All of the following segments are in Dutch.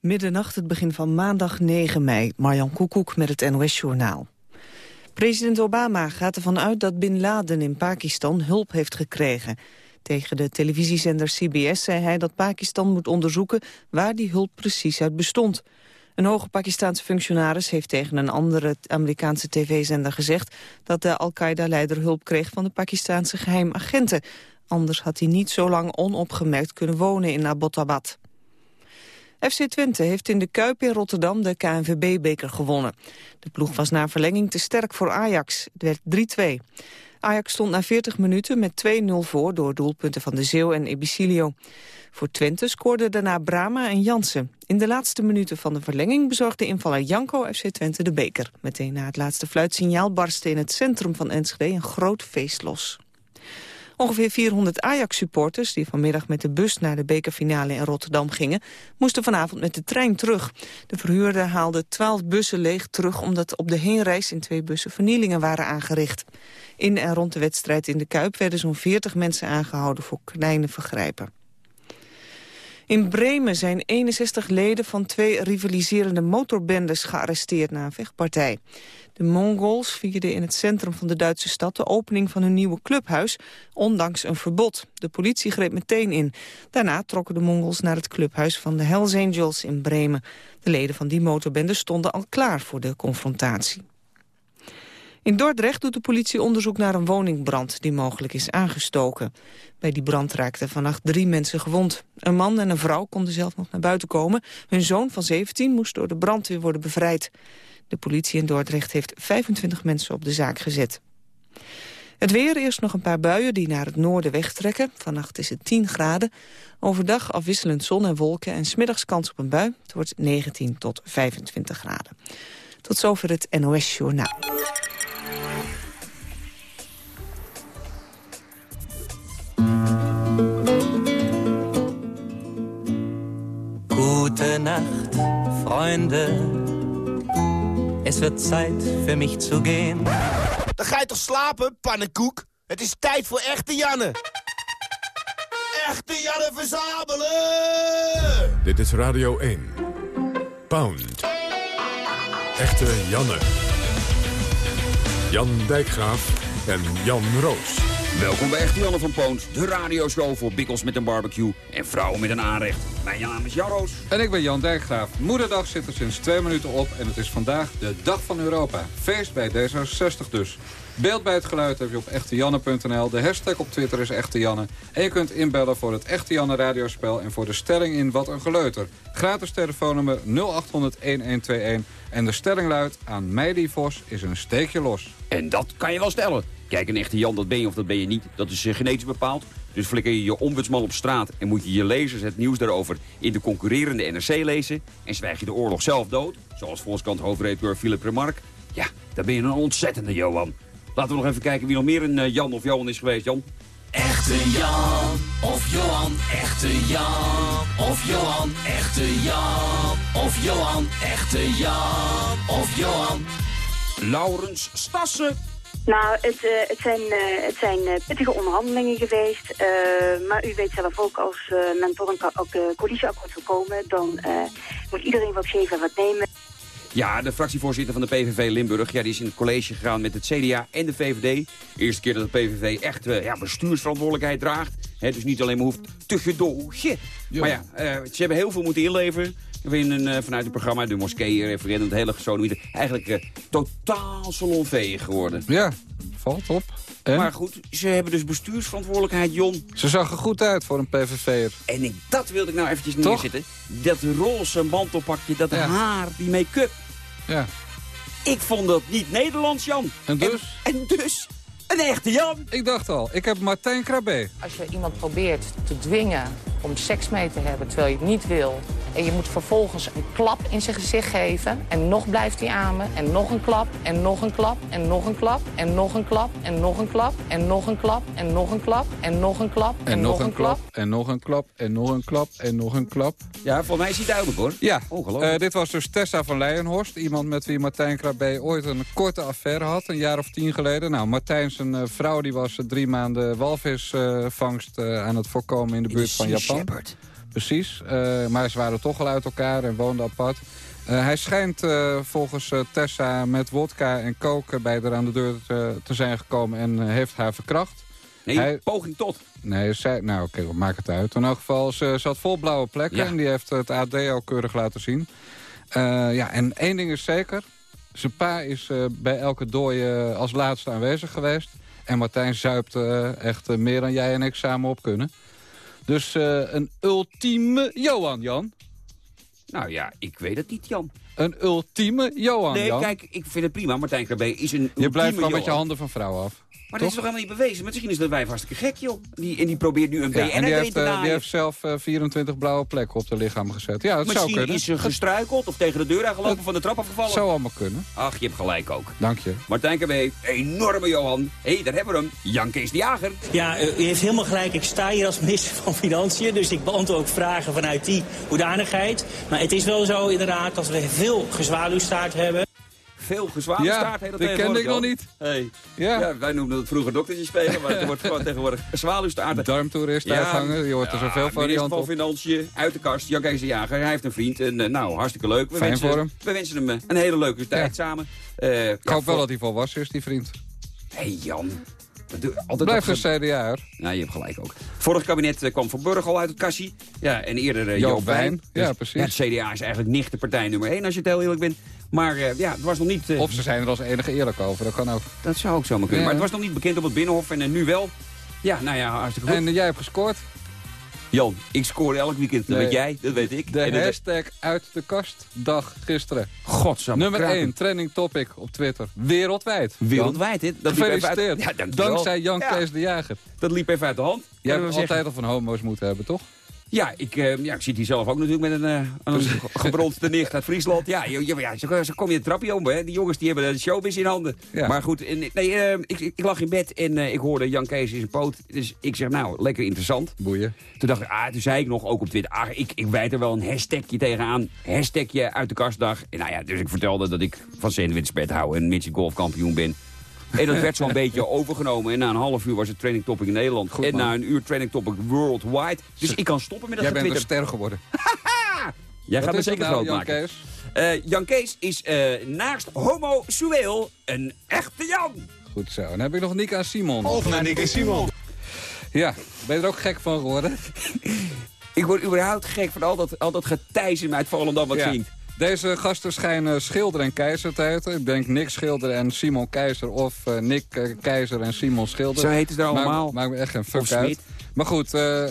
Middernacht, het begin van maandag 9 mei. Marjan Koekoek met het NOS-journaal. President Obama gaat ervan uit dat Bin Laden in Pakistan hulp heeft gekregen. Tegen de televisiezender CBS zei hij dat Pakistan moet onderzoeken waar die hulp precies uit bestond. Een hoge Pakistaanse functionaris heeft tegen een andere Amerikaanse tv-zender gezegd dat de Al-Qaeda-leider hulp kreeg van de Pakistaanse geheimagenten. Anders had hij niet zo lang onopgemerkt kunnen wonen in Abbottabad. FC Twente heeft in de Kuip in Rotterdam de KNVB-beker gewonnen. De ploeg was na verlenging te sterk voor Ajax. Het werd 3-2. Ajax stond na 40 minuten met 2-0 voor door doelpunten van de Zeeuw en Ebicilio. Voor Twente scoorden daarna Brama en Jansen. In de laatste minuten van de verlenging bezorgde invaller Janko FC Twente de beker. Meteen na het laatste fluitsignaal barstte in het centrum van Enschede een groot feest los. Ongeveer 400 Ajax-supporters die vanmiddag met de bus naar de bekerfinale in Rotterdam gingen, moesten vanavond met de trein terug. De verhuurder haalde 12 bussen leeg terug omdat op de heenreis in twee bussen vernielingen waren aangericht. In en rond de wedstrijd in de Kuip werden zo'n 40 mensen aangehouden voor kleine vergrijpen. In Bremen zijn 61 leden van twee rivaliserende motorbendes gearresteerd na een vechtpartij. De Mongols vierden in het centrum van de Duitse stad de opening van hun nieuwe clubhuis, ondanks een verbod. De politie greep meteen in. Daarna trokken de Mongols naar het clubhuis van de Hells Angels in Bremen. De leden van die motorbende stonden al klaar voor de confrontatie. In Dordrecht doet de politie onderzoek naar een woningbrand die mogelijk is aangestoken. Bij die brand raakten vannacht drie mensen gewond. Een man en een vrouw konden zelf nog naar buiten komen. Hun zoon van 17 moest door de brandweer worden bevrijd. De politie in Dordrecht heeft 25 mensen op de zaak gezet. Het weer, eerst nog een paar buien die naar het noorden wegtrekken. Vannacht is het 10 graden. Overdag afwisselend zon en wolken en smiddags kans op een bui. Het wordt 19 tot 25 graden. Tot zover het NOS Journaal. Gute Nacht, Freunde. Es wird Zeit für mich zu gehen. Dan ga je toch slapen, pannenkoek? Het is tijd voor echte Janne. Echte Janne verzamelen! Dit is Radio 1. Pound. Echte Janne. Jan Dijkgraaf en Jan Roos. Welkom bij Echte Janne van Poont, de radioshow voor bikkels met een barbecue en vrouwen met een aanrecht. Mijn naam is Jan Roos. En ik ben Jan Dijkgraaf. Moederdag zit er sinds twee minuten op en het is vandaag de Dag van Europa. Feest bij D66 dus. Beeld bij het geluid heb je op echtejanne.nl. De hashtag op Twitter is Echte Janne. En je kunt inbellen voor het Echte Janne radiospel en voor de stelling in Wat een Geleuter. Gratis telefoonnummer 0800-1121. En de stelling luidt, aan mij Vos is een steekje los. En dat kan je wel stellen. Kijk, een echte Jan, dat ben je of dat ben je niet. Dat is uh, genetisch bepaald. Dus flikker je je ombudsman op straat en moet je je lezers het nieuws daarover in de concurrerende NRC lezen. En zwijg je de oorlog zelf dood, zoals Volkskrant hoofdredacteur Philip Remarque. Ja, dan ben je een ontzettende Johan. Laten we nog even kijken wie nog meer een uh, Jan of Johan is geweest, Jan. Echte Jan of Johan, echte Jan of Johan, echte Jan of Johan, echte Jan of Johan. Laurens Stassen. Nou, het, uh, het zijn, uh, het zijn uh, pittige onderhandelingen geweest. maar u weet zelf ook, als men tot een ook, coalitieakkoord wil komen... dan moet iedereen wat geven en wat nemen. Ja, de fractievoorzitter van de PVV Limburg ja, die is in het college gegaan met het CDA en de VVD. De eerste keer dat de PVV echt ja, bestuursverantwoordelijkheid draagt. He, dus niet alleen maar hoeft te gedoogje. Ja. Maar ja, ze hebben heel veel moeten inleveren. In een, vanuit het programma De Moskee referendum, het hele gesodemieten. Eigenlijk uh, totaal salonveeg geworden. Ja, valt op. En? Maar goed, ze hebben dus bestuursverantwoordelijkheid, Jon. Ze zag er goed uit voor een PVV'er. En ik, dat wilde ik nou eventjes neerzitten. Dat roze mantelpakje, dat ja. haar, die make-up. Ja. Ik vond dat niet Nederlands, Jan. En dus? En, en dus? Een echte Jan. Ik dacht al, ik heb Martijn Krabbe. Als je iemand probeert te dwingen om seks mee te hebben terwijl je het niet wil... en je moet vervolgens een klap in zijn gezicht geven... en nog blijft hij amen en nog een klap en nog een klap en nog een klap... en nog een klap en nog een klap en nog een klap en nog een klap en nog een klap en nog een klap en nog een klap en nog een klap en nog een klap. Ja, voor mij is hij duidelijk hoor. Ja, Ongelooflijk. Uh, dit was dus Tessa van Leijenhorst. Iemand met wie Martijn Krabbe ooit een korte affaire had, een jaar of tien geleden. Nou, Martijn zijn uh, vrouw die was drie maanden walvisvangst uh, aan het voorkomen in de buurt van Japan. Shepherd. precies. Eh, maar ze waren toch al uit elkaar en woonden apart. Eh, hij schijnt eh, volgens Tessa met wodka en koken bij haar aan de deur te, zijn gekomen en heeft haar verkracht. Nee, Hij- poging tot. Nee, zij, nou oké, okay, maak het uit. In elk geval, ze zat vol blauwe plekken Ja. en die heeft het AD ook keurig laten zien. Ja, en één ding is zeker. Zijn pa is bij elke dooi als laatste aanwezig geweest. En Martijn zuipt echt meer dan jij en ik samen op kunnen. Dus eh, een ultieme Johan, Jan. Nou ja, ik weet het niet, Jan. Een ultieme Johan, Nee, Jan. kijk, ik vind het prima. Martijn Krabbe is een je blijft ultieme gewoon met je handen van vrouwen af. Maar dat is toch helemaal niet bewezen? Misschien is dat wijf hartstikke gek, joh. Die, en die probeert nu een Ja, BN en die erin heeft, te eh, naaien. die heeft zelf eh, 24 blauwe plekken op haar lichaam gezet. Ja, dat zou Misschien kunnen. is ze gestruikeld of tegen de deur aangelopen van de trap afgevallen. zou allemaal kunnen. Ach, je hebt gelijk ook. Dank je. Martijn Krabbe, enorme Johan. Hé, hey, daar hebben we hem. Jan Kees de Jager. Ja, eh, u heeft helemaal gelijk. Ik sta hier als minister van Financiën. Dus ik beantwoord ook vragen vanuit die hoedanigheid. Maar het is wel zo inderdaad dat we veel gezwaluwstaart hebben. Veel gezwaande Ja, dat kende ik nog niet. Hey. Ja. Ja. wij noemden het vroeger doktertje spelen, maar het wordt gewoon tegenwoordig zwaluwstaart. Darmtoerist uithangen, je hoort er zoveel varianten van. Financiën, uit de kast, Jan Kees de Jager. Hij heeft een vriend en eh, nou, hartstikke leuk. We Fijn wensen, voor hem. We wensen hem eh, een hele leuke tijd Ja. samen. Eh, Ik hoop wel dat hij volwassen is, die vriend. Hé hey Jan. Altijd Blijf een CDA, hoor. Nou, je hebt gelijk ook. Vorig kabinet kwam Van Burg al uit het kassie. Ja, en eerder uh, Joop Wijn. Ja, precies. Ja, het CDA is eigenlijk nicht de partij nummer 1, als je het heel eerlijk bent. Maar eh, ja, het was nog niet... eh, Of ze zijn er als enige eerlijk over, dat kan ook. Dat zou ook zomaar kunnen. Ja. Maar het was nog niet bekend op het Binnenhof en eh, nu wel. Ja, nou ja, hartstikke goed. En jij hebt gescoord. Jan, ik scoor elk weekend. Dat Nee. weet jij, dat weet ik. De En dat- hashtag uit de kast dag gisteren. Godsamme Nummer kraken. 1, trending topic op Twitter. Wereldwijd. Wereldwijd, dit. Dat liep even uit- Gefeliciteerd. Ja, dankjewel. Dankzij Jan Ja. Kees de Jager. Dat liep even uit de hand. Jij hebt zeggen. altijd al van homo's moeten hebben, toch? Ja ik, eh, ja, ik zit hier zelf ook natuurlijk met een, eh een gebronste nicht uit Friesland. Ja, ja zo, zo kom je het trapje om. Hè. Die jongens die hebben de showbiz in handen. Ja. Maar goed, en, nee, eh, ik, ik lag in bed en ik hoorde Jan Kees in zijn poot. Dus ik zeg, nou, lekker interessant. Boeien. Toen dacht ik, ah, toen zei ik nog ook op Twitter, ah, ik, ik wijd er wel een hashtagje tegenaan. Hashtagje uit de kastdag. En nou ja, dus ik vertelde dat ik van sandwichbed hou en midget golfkampioen ben. En dat werd zo'n beetje overgenomen. En na een half uur was het training topic in Nederland. Goed, en man. na een uur training topic worldwide. Dus ik kan stoppen met dat Jij bent een ster geworden. Jij gaat me zeker nou, groot Jan maken. Kees? Eh, Jan Kees is eh, naast homosueel een echte Jan. Goed zo. En dan heb ik nog Nika en Simon. Of naar Nick en Simon. Ja, ben je er ook gek van geworden? Ik word überhaupt gek van al dat, al dat getijs in mij uit Volendam wat Ja. zingt. Deze gasten schijnen Schilder en Keizer te heten. Ik denk Nick Schilder en Simon Keizer of eh, Nick eh, Keizer en Simon Schilder. Zo heten ze Maakt- allemaal. Maakt me echt geen fuck uit. Maar goed, eh,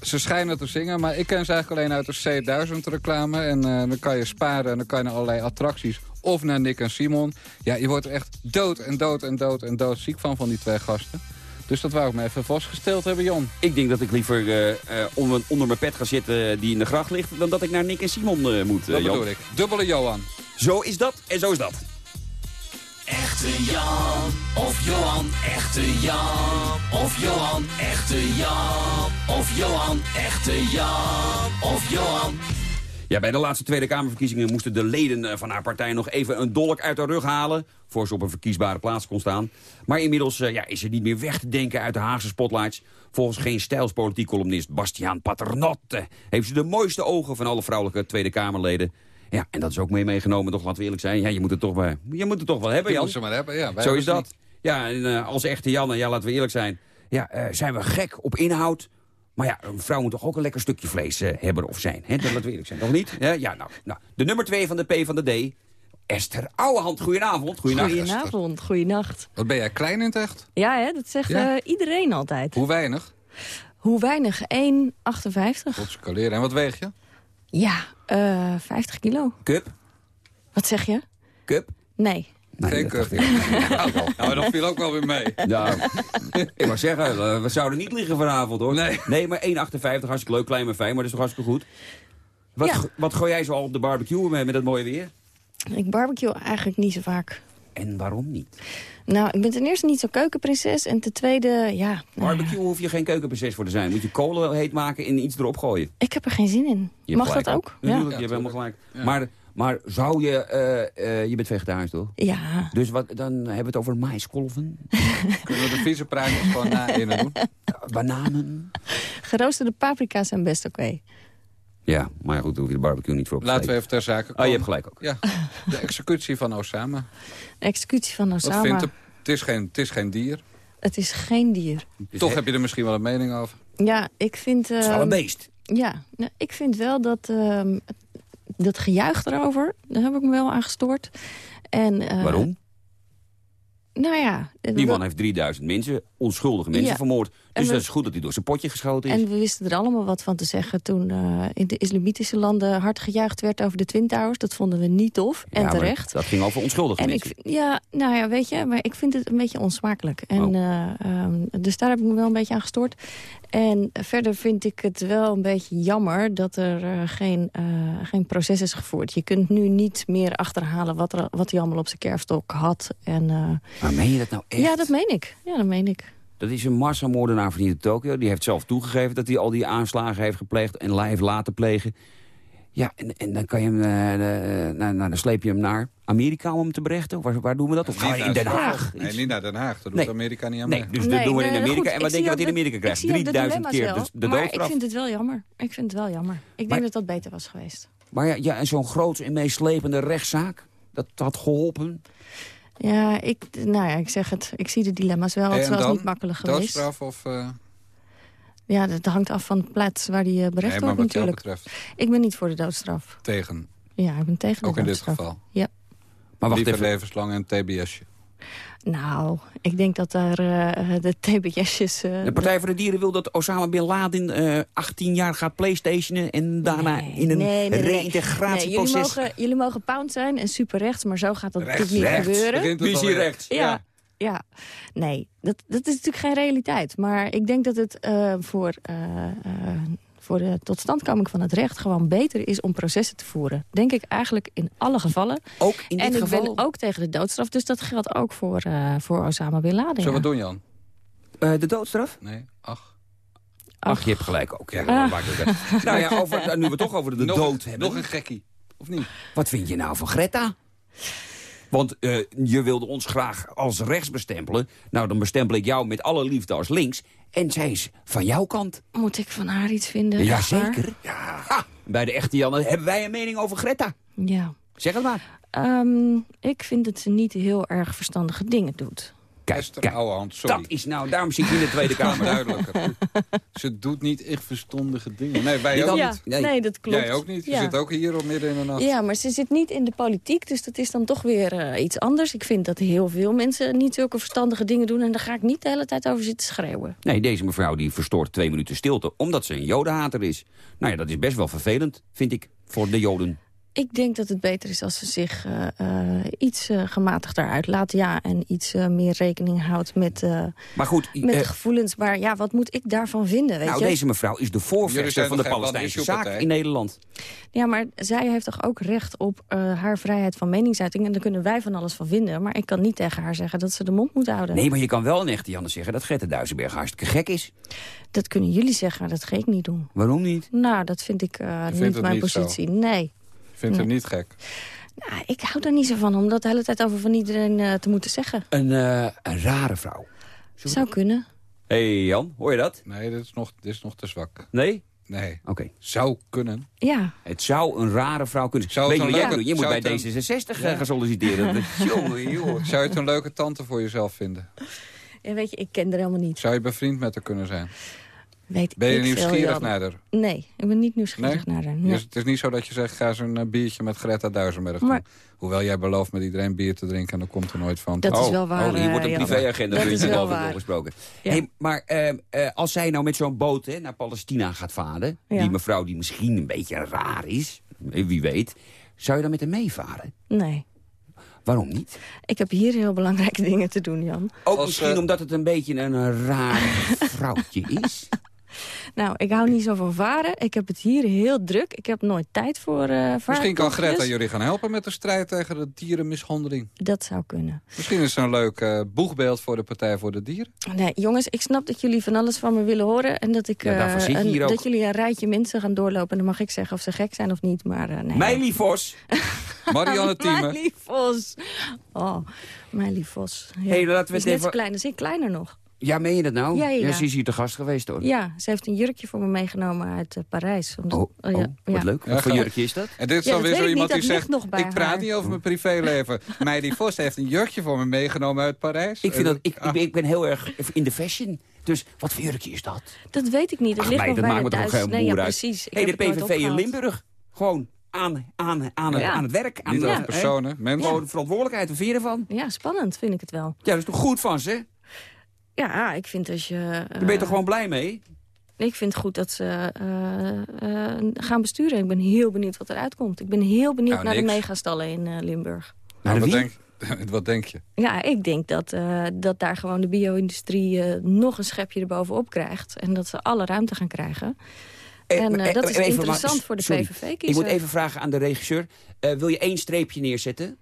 ze schijnen te zingen, maar ik ken ze eigenlijk alleen uit de C1000 reclame. En dan kan je sparen en dan kan je naar allerlei attracties. Of naar Nick en Simon. Ja, je wordt er echt dood en dood en dood en dood ziek van, van die twee gasten. Dus dat wou ik me even vastgesteld hebben, Jon. Ik denk dat ik liever eh, eh, onder, onder mijn pet ga zitten die in de gracht ligt... dan dat ik naar Nick en Simon eh, moet, Dat Jan. bedoel ik. Dubbele Johan. Zo is dat en zo is dat. Echte Jan of Johan, echte Jan of Johan, echte Jan of Johan, echte Jan of Johan. Ja, bij de laatste Tweede Kamerverkiezingen moesten de leden eh, van haar partij nog even een dolk uit de rug halen. Voor ze op een verkiesbare plaats kon staan. Maar inmiddels eh, ja, is ze niet meer weg te denken uit de Haagse spotlights. Volgens geen stijlspolitiek columnist Bastiaan Paternotte heeft ze de mooiste ogen van alle vrouwelijke Tweede Kamerleden. Ja, en dat is ook mee meegenomen, toch laten we eerlijk zijn. Ja, je moet het toch, bij, je moet het toch wel hebben, Jan. ze maar hebben. Ja, Zo is dat. niet. Ja, en eh, als echte Janne, ja, laten we eerlijk zijn. Ja, zijn we gek op inhoud? Maar ja, een vrouw moet toch ook een lekker stukje vlees eh, hebben of zijn. Hè? Dat laten we eerlijk zijn, toch niet? Ja, ja nou, nou, de nummer twee van de P van de D. Esther Ouwehand, goedenavond. Goedenavond. Goedenavond, goeienacht. Wat ben jij klein in het echt? Ja, hè, dat zegt Ja. eh, iedereen altijd. Hoe weinig? Hoe weinig? 1,58. Tot. En wat weeg je? Ja, eh 50 kilo. Cup? Wat zeg je? Cup? Nee. Nee. Nou, nou, dat viel ook wel weer mee. Nou, ik mag zeggen, eh, we zouden niet liggen vanavond, hoor. Nee. Nee, maar 1,58, hartstikke leuk, klein maar fijn, maar dat is toch hartstikke goed. Wat, Ja. wat gooi jij zo al op de barbecue met, met dat mooie weer? Ik barbecue eigenlijk niet zo vaak. En waarom niet? Nou, ik ben ten eerste niet zo keukenprinses. En ten tweede, ja... nou ja, Barbecue hoef je geen keukenproces voor te zijn. Moet je kolen heet maken en iets erop gooien. ik heb er geen zin in. Je Mag dat ook? Natuurlijk, Ja. je hebt helemaal gelijk. Ja. Maar, maar zou je... eh, eh, je bent vegetarisch, toch? Ja. Dus wat, dan hebben we het over maiskolven, Kunnen we de vieze praatjes gewoon na innen doen? bananen. Geroosterde paprika's zijn best oké. Ja, maar goed, daar hoef je de barbecue niet voor op te Laten we even ter zake komen. Oh, je hebt gelijk ook. Ja, de executie van Osama. Executie van Wat Osama. vindt de, het, is geen, het is geen dier. Het is geen dier. Toch heb je er misschien wel een mening over. Ja, ik vind... Het is wel een beest. Ja, nou, ik vind wel dat... ehm, dat gejuich erover, daar heb ik me wel aan gestoord. En, eh, Waarom? Nou ja... Man heeft 3000 mensen, onschuldige mensen Ja. vermoord. Dus we- dat is goed dat hij door zijn potje geschoten is. En we wisten er allemaal wat van te zeggen toen eh, in de islamitische landen hard gejuicht werd over de Twin Towers. Dat vonden we niet tof en Ja, terecht. Dat ging over onschuldige En ik, mensen. ja, nou ja, weet je, maar ik vind het een beetje onsmakelijk. En, Oh. eh, ehm, dus daar heb ik me wel een beetje aan gestoord. En verder vind ik het wel een beetje jammer dat er eh, geen, geen proces is gevoerd. Je kunt nu niet meer achterhalen wat, er, wat hij allemaal op zijn kerfstok had. En, Maar meen je dat nou echt? ja, dat meen ik. Ja, dat meen ik. Dat is een massamoordenaar van hier in Tokio. Die heeft zelf toegegeven dat hij al die aanslagen heeft gepleegd... en heeft laten plegen. Ja, en, en dan, kan je hem, eh, de- nou, nou, dan sleep je hem naar Amerika om hem te berechten. Waar, waar doen we dat? Of gaan we Niet in naar Den Haag? Nee, niet naar Den Haag. Daar doet Nee. Amerika niet aan Nee, mee. dus dat Nee, doen we in nee, Amerika. goed, en wat denk je wat hij in Amerika krijgt? ik zie ook de 3000 keer dilemma's de, maar ik vind het wel jammer. Ik vind het wel jammer. Ik Maar- denk dat dat beter was geweest. Maar ja, ja en zo'n groot en meeslepende rechtszaak... dat had geholpen. Ja, ik, nou ja, ik zeg het. Ik zie de dilemma's wel. Het was dan? niet makkelijk geweest. Doodstraf of... eh, Ja, dat hangt af van de plaats waar die eh, berecht nee, maar wordt wat jou natuurlijk. betreft Ik ben niet voor de doodstraf. tegen. Ja, ik ben tegen de Ook in dit doodstraf. geval. Ja. Maar wacht Liever even. levenslang en TBS'je. Nou, ik denk dat daar eh, de TBS'jes... eh, De Partij voor de Dieren wil dat Osama Bin Laden eh 18 jaar gaat playstationen... en daarna Nee, in een nee, nee, reïntegratieproces... jullie, mogen, jullie mogen pound zijn en super rechts, maar zo gaat dat Rechts, natuurlijk niet rechts. gebeuren. Alweer. rechts? Ja, ja. Nee, dat, dat is natuurlijk geen realiteit. Maar ik denk dat het eh, voor, voor de totstandkoming van het recht... gewoon beter is om processen te voeren. Denk ik eigenlijk in alle gevallen. Ook in en dit ik geval... ben ook tegen de doodstraf. Dus dat geldt ook voor, eh, voor Osama Bin Laden. Zullen we ja. doen, Jan? Eh, de doodstraf? Nee, ach. Ach, je hebt gelijk ook. Ja, Ah. het nou ja, over, nu we het toch over de nog, dood hebben. Nog een gekkie. Of niet? Wat vind je nou van Greta? Want eh, je wilde ons graag als rechts bestempelen. Nou, dan bestempel ik jou met alle liefde als links. En zij is van jouw kant. Moet ik van haar iets vinden? Jazeker. Ja. Ha, bij de echte Janne hebben wij een mening over Greta. Ja. Zeg het maar. Ehm, ik vind dat ze niet heel erg verstandige dingen doet. Kijk, Esther kijk. Ouwehand, sorry. Dat is nou, daarom zit je in de Tweede Kamer. duidelijker. Ze doet niet echt verstandige dingen. Nee, wij ook ja, niet. Nee. nee. dat klopt. Jij ook niet. Je Ja. zit ook hier op midden in de nacht. Ja, maar ze zit niet in de politiek, dus dat is dan toch weer eh, iets anders. Ik vind dat heel veel mensen niet zulke verstandige dingen doen... en daar ga ik niet de hele tijd over zitten schreeuwen. Nee, deze mevrouw die verstoort twee minuten stilte... omdat ze een jodenhater is. Nou ja, dat is best wel vervelend, vind ik, voor de joden. Ik denk dat het beter is als ze zich eh, eh, iets eh, gematigder uitlaat. Ja, en iets eh, meer rekening houdt met, eh, Maar goed, met de gevoelens. Maar ja, wat moet ik daarvan vinden, weet nou, je? deze mevrouw is de voorvechter van de Palestijnse zaak in Nederland. Ja, maar zij heeft toch ook recht op eh, haar vrijheid van meningsuiting. En daar kunnen wij van alles van vinden. Maar ik kan niet tegen haar zeggen dat ze de mond moet houden. Nee, maar je kan wel een echte Janne zeggen dat Greta Duisenberg hartstikke gek is. Dat kunnen jullie zeggen, maar dat ga ik niet doen. Waarom niet? Nou, dat vind ik eh, niet mijn niet zo? positie. Nee. Ik vind het niet gek. Nou, ik hou daar niet zo van om dat de hele tijd over van iedereen eh, te moeten zeggen. Een, eh, een rare vrouw. Zou kunnen. Hé hey Jan, hoor je dat? Nee, dit is nog, dit is nog te zwak. Nee? Nee. Oké. Zou kunnen. Ja. Het zou een rare vrouw kunnen Zou Weet het je leuke- doet? Je moet zou bij het een- D66 gaan solliciteren. Dat- Jongen, joh. Zou je het een leuke tante voor jezelf vinden? ja. Weet je, ik ken er helemaal niet. Zou je bevriend met haar kunnen zijn? Weet Ben je nieuwsgierig naar haar? Nee, ik ben niet nieuwsgierig naar haar. Nee. Dus het is niet zo dat je zegt, ga eens een eh, biertje met Greta Duisenberg Maar- doen. Hoewel jij belooft met iedereen bier te drinken en dan komt er nooit van. Dat is oh, wel waar, Oh, hier wordt een eh, privéagenda Dat voor is je wel geloof ik waar. doorgesproken. Ja. Hey, maar eh, eh, als zij nou met zo'n boot hè, naar Palestina gaat varen... Ja. die mevrouw die misschien een beetje raar is, wie weet... zou je dan met haar meevaren? Nee. Waarom niet? Ik heb hier heel belangrijke dingen te doen, Jan. Ook Als, misschien omdat het een beetje een raar vrouwtje is? Nou, ik hou niet zo van varen. Ik heb het hier heel druk. Ik heb nooit tijd voor uh, Misschien kan Greta jullie gaan helpen met de strijd tegen de dierenmishandeling. Dat zou kunnen. Misschien is het een leuk eh, boegbeeld voor de Partij voor de Dieren. Nee, jongens, ik snap dat jullie van alles van me willen horen. En dat, ik, Ja, eh, een- hier ook. dat jullie een rijtje mensen gaan doorlopen. En dan mag ik zeggen of ze gek zijn of niet. Maar uh, nee. Meili Vos. Marianne Thieme. Meili Vos. Oh, Meili Vos. Ja. Hey, laten we is het net even- zo klein als ik, kleiner nog. Ja, meen je dat nou? Ja, ja, ja. ze is hier te gast geweest hoor. Ja, ze heeft een jurkje voor me meegenomen uit eh, Parijs. Omdat- Oh, ja, oh, wat leuk. Ja, Wat voor jurkje is dat? En dit is Ja, dan weer zo iemand niet, die dat zegt... ligt nog bij ik praat haar. niet over mijn privéleven. Meidi Vos heeft een jurkje voor me meegenomen uit Parijs. Ik, vind dat, ik, ik, ben, ik ben heel erg in de fashion. Dus wat voor jurkje is dat? Dat weet ik niet. Dat Ach, ligt nog dat bij maakt de me toch Duits. geen Nee, ja, precies. Ik hey, de heb het nooit PVV in. Limburg. Gewoon aan, aan, aan, het, Ja. aan het werk. Aan Niet de, personen, mensen. Gewoon verantwoordelijkheid. Wat vind je ervan? Ja, spannend vind ik het wel. Ja, dat is toch goed van ze? Ja, ik vind als je... Ben je eh, toch gewoon blij mee? Ik vind het goed dat ze eh, eh, gaan besturen. Ik ben heel benieuwd wat eruit komt. Ik ben heel benieuwd Nou, naar de megastallen in eh, Limburg. Nou, wat, denk, wat denk je? Ja, ik denk dat, eh, dat daar gewoon de bio-industrie eh, nog een schepje erbovenop krijgt. En dat ze alle ruimte gaan krijgen. Eh, En eh, eh, dat is even, interessant maar- voor de. PVV-kiezer. Ik moet even vragen aan de regisseur. Eh, wil je één streepje neerzetten?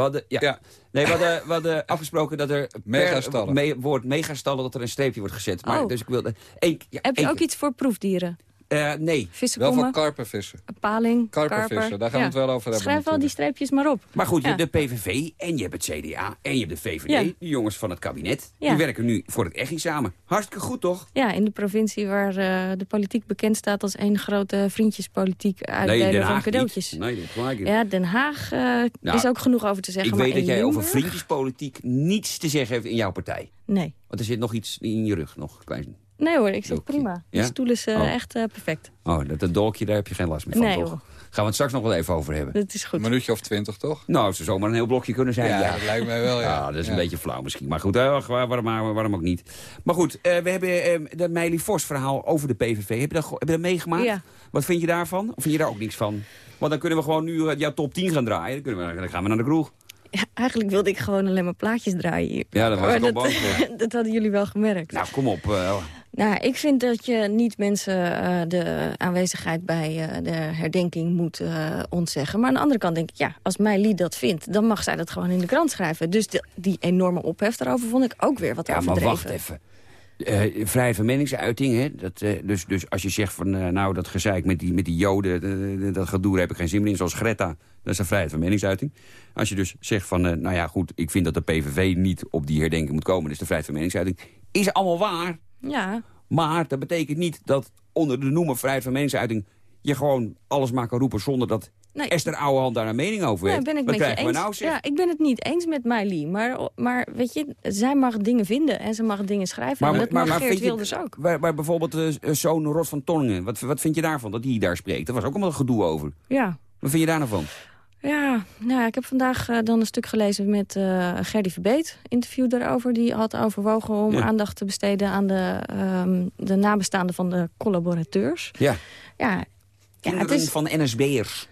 We hadden, ja. Ja. Nee, we hadden, we hadden afgesproken dat er per Megastallen. me- woord megastallen... dat er een streepje wordt gezet. Maar, Oh. Dus ik wilde... Één, ja, Heb je één ook keer. iets voor proefdieren? Eh, nee. Wel van karpenvissen. paling, Karpervissen, karper. daar gaan we het wel over hebben Schrijf al die streepjes maar op. Maar goed, je hebt de PVV en je hebt het CDA en je hebt de VVD. Die jongens van het kabinet. Die werken nu voor het EGI samen. Hartstikke goed, toch? Ja, in de provincie waar eh, de politiek bekend staat als één grote vriendjespolitiek uitdelen van cadeautjes. Niet. Nee, dat gelijk. Ja, Den Haag eh, Nou, is ook genoeg over te zeggen. ik maar weet dat jij over vriendjespolitiek niets te zeggen hebt in jouw partij. Nee. Want er zit nog iets in je rug, nog. Klein. Nee hoor, ik zeg prima. Ja? De stoel is eh, Oh. echt eh, perfect. Oh, dat, dat dolkje, daar heb je geen last meer van, Nee, toch? hoor. Gaan we het straks nog wel even over hebben. Dat is Een goed. minuutje of twintig, toch? Nou, het zou zomaar een heel blokje kunnen zijn. Ja, Ja, dat lijkt mij wel, ja. Ja, dat is een beetje flauw misschien. Maar goed, eh, waar- waarom, waarom ook niet. Maar goed, eh, we hebben eh, dat Meili Vos verhaal over de PVV. Heb je dat, heb je dat meegemaakt? Ja. Wat vind je daarvan? Of vind je daar ook niks van? Want dan kunnen we gewoon nu jouw top 10 gaan draaien. Dan, kunnen we, dan gaan we naar de kroeg. Ja, eigenlijk wilde ik gewoon alleen maar plaatjes draaien hier. Ja, dat was Maar ik al dat, bang voor. dat hadden jullie wel gemerkt. Nou, kom op. Nou, ik vind dat je niet mensen eh, de aanwezigheid bij eh, de herdenking moet eh, ontzeggen. Maar aan de andere kant denk ik, ja, als Meili dat vindt... dan mag zij dat gewoon in de krant schrijven. Dus de- die enorme ophef daarover vond ik ook weer wat ja, maar overdreven. wacht even. Eh vrijheid van meningsuiting, hè? Dat, dus, dus als je zegt van, nou, dat gezeik met die, met die joden, dat gedoe, daar heb ik geen zin meer in, zoals Greta. Dat is een vrijheid van meningsuiting. Als je dus zegt van, nou ja, goed, ik vind dat de PVV niet op die herdenking moet komen, dus de vrijheid van meningsuiting, is allemaal waar. Ja, Maar dat betekent niet dat onder de noemer vrijheid van meningsuiting je gewoon alles maar kan roepen zonder dat nee. Esther Ouwehand daar een mening over heeft. ben ik met je eens. nou, ja, ik ben het niet eens met Meili. Maar, maar weet je, zij mag dingen vinden en ze mag dingen schrijven. en dat mag Geert vind je- Wilders ook. Maar, maar bijvoorbeeld eh, zo'n Rot van Tonningen, wat, wat vind je daarvan, dat hij daar spreekt? Er was ook allemaal een gedoe over. Ja, Wat vind je daar nou van? Ja, nou, ik heb vandaag eh, dan een stuk gelezen met eh Gerdy Verbeet. Interview daarover. Die had overwogen om Ja. aandacht te besteden aan de, ehm, de nabestaanden van de collaborateurs. Ja, Ja, ja, het is, van NSB'ers.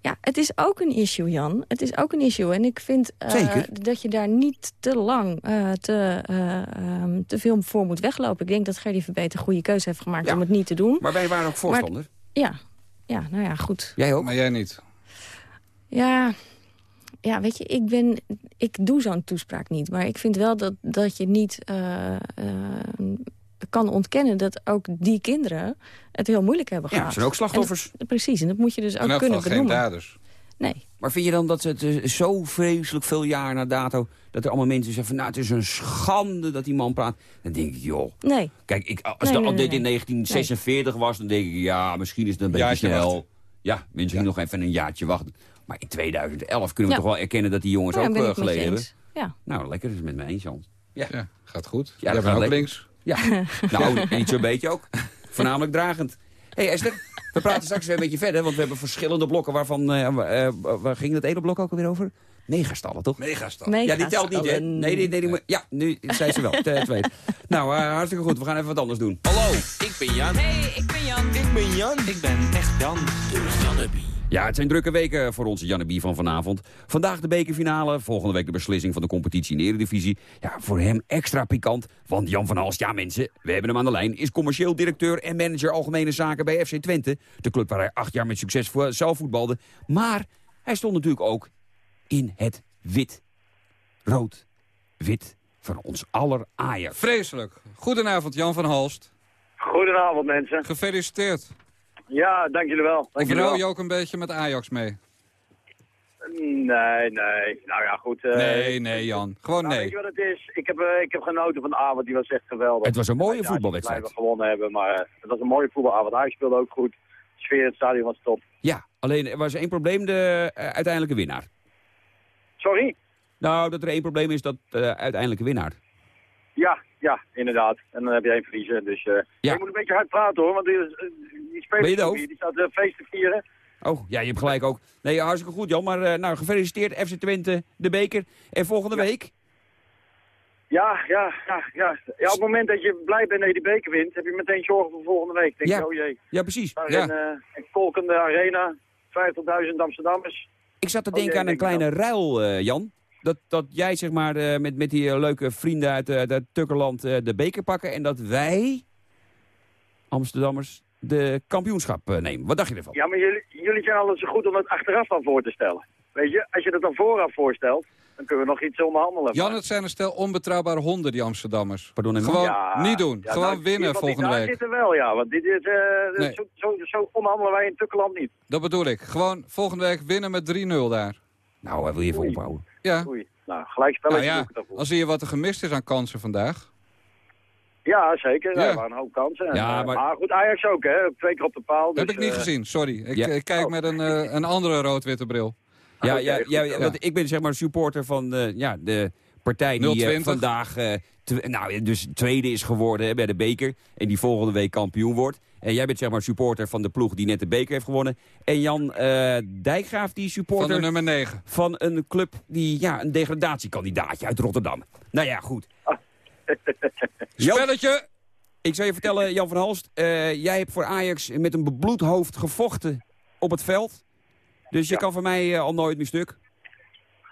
ja, het is ook een issue, Jan. Het is ook een issue. En ik vind eh, dat je daar niet te lang eh, te, eh, ehm, te veel voor moet weglopen. Ik denk dat Gerdy Verbeet een goede keuze heeft gemaakt Ja. om het niet te doen. Maar wij waren ook voorstander. Ja, ja nou ja, goed. Jij ook? Maar jij niet. Ja, ja, weet je, ik, ben, ik doe zo'n toespraak niet. Maar ik vind wel dat, dat je niet eh, eh, kan ontkennen... dat ook die kinderen het heel moeilijk hebben Ja, gehad. ze zijn ook slachtoffers. En- precies, en dat moet je dus ook kunnen geval geen benoemen. daders. Nee, Maar vind je dan dat het eh, zo vreselijk veel jaar na dato... dat er allemaal mensen zeggen van... nou, het is een schande dat die man praat. Dan denk ik, joh... nee. Kijk, ik, als Nee, dat nee, al nee, dit in nee. 1946 was, dan denk ik... ja, misschien is het een beetje Jaartje snel. Ja, mensen nog even een jaartje wachten. Maar in 2011 kunnen we Ja. toch wel erkennen... dat die jongens Ja, ook ben ik met je geleden hebben. Ja. Nou, lekker, dat is met mij eens, Jan. Ja, Ja, gaat goed. Ja, dat gaat ook links. ja. nou, niet zo'n beetje ook. Voornamelijk dragend. Hé hey Esther, we praten straks weer een beetje verder... want we hebben verschillende blokken waarvan... eh, eh, waar ging dat ene blok ook alweer over? Megastallen, toch? Megastal. Ja, die telt niet, hè? Megastallen. Nee, nee, nee, ja, nu zei ze wel. Twee. Nou, eh, hartstikke goed. We gaan even wat anders doen. Hallo, ik ben Jan. Hey, ik ben Jan. Ik ben Jan. Ik ben echt Jan. Ja, het zijn drukke weken voor onze Janneby van vanavond. Vandaag de bekerfinale, volgende week de beslissing van de competitie in de Eredivisie. Ja, voor hem extra pikant, want Jan van Hals, ja mensen, we hebben hem aan de lijn... is commercieel directeur en manager Algemene Zaken bij FC Twente. De club waar hij acht jaar met succes voor zelf voetbalde. Maar hij stond natuurlijk ook in het wit. Rood, wit van ons aller Ajax. Vreselijk. Goedenavond, Jan van Halst. Goedenavond mensen. Gefeliciteerd. Ja, dank jullie wel. Dank Of wel. je ook een beetje met Ajax mee? nee, nee. Nou ja, goed. eh, Nee, nee, Jan. Gewoon nou, nee. Weet je wat het is? Ik heb, eh, ik heb genoten van de avond, die was echt geweldig. Het was een mooie Ja, voetbalwedstrijd. We gewonnen hebben, maar eh, het was een mooie voetbalavond. Hij speelde ook goed. De sfeer in het stadion was top. Ja, alleen er was één probleem, de uiteindelijke winnaar. Sorry? Nou, dat er één probleem is, dat eh, uiteindelijke winnaar. Ja, ja, inderdaad. En dan heb je één verliezen. Dus eh je moet een beetje hard praten hoor, want die, eh, die hier, die staat eh, feest te vieren. Oh, ja, je hebt gelijk ook. Nee, hartstikke goed, Jan. Maar nou, gefeliciteerd, FC Twente, de beker. En volgende week? Ja, ja, ja, ja. ja. Op het moment dat je blij bent dat je die beker wint, heb je meteen zorgen voor volgende week. Denk Ja. je, oh jee. Ja, precies. Daar Ja. in een kolkende arena, 50.000 Amsterdammers. Ik zat te Oh, denken aan een kleine ruil, eh, Jan. Dat, dat jij zeg maar eh, met, met die eh, leuke vrienden uit, uit Tukkerland de beker pakken... en dat wij, Amsterdammers, de kampioenschap nemen. Wat dacht je ervan? Ja, maar jullie, jullie zijn altijd zo goed om het achteraf dan voor te stellen. Weet je, als je het dan vooraf voorstelt, dan kunnen we nog iets onderhandelen. Jan, het zijn een stel onbetrouwbare honden, die Amsterdammers. Pardon, en Gewoon Ja, niet doen. ja, Gewoon nou, winnen volgende daar week. zitten wel, ja. Want dit is, eh, Nee. zo, zo, zo onderhandelen wij in Tukkeland niet. Dat bedoel ik. Gewoon volgende week winnen met 3-0 daar. Nou, hij wil je even ophouden. Ja. Oei. Nou, gelijk spelletje Nou ja, dan zie je wat er gemist is aan kansen vandaag. Ja, zeker. Ja. Er waren een hoop kansen. En, Ja, eh, maar- maar... goed, Ajax ook, hè. Twee keer op de paal. Heb dus, ik niet eh, gezien, sorry. Ik, Ja. ik kijk Oh. met een, eh, een andere rood-witte bril. Ja, ja, ja, want ik ben zeg maar supporter van eh, ja, de partij die eh, 020. vandaag tw- nou, dus tweede is geworden bij de beker. En die volgende week kampioen wordt. En jij bent zeg maar supporter van de ploeg die net de beker heeft gewonnen. En Jan Dijkgraaf, die supporter Van de nummer 9. van een club die ja, een degradatiekandidaatje uit Rotterdam. Nou ja, goed. Spelletje! ik zal je vertellen, Jan van Halst. jij hebt voor Ajax met een bebloed hoofd gevochten op het veld. Dus je kan van mij eh, al nooit meer stuk.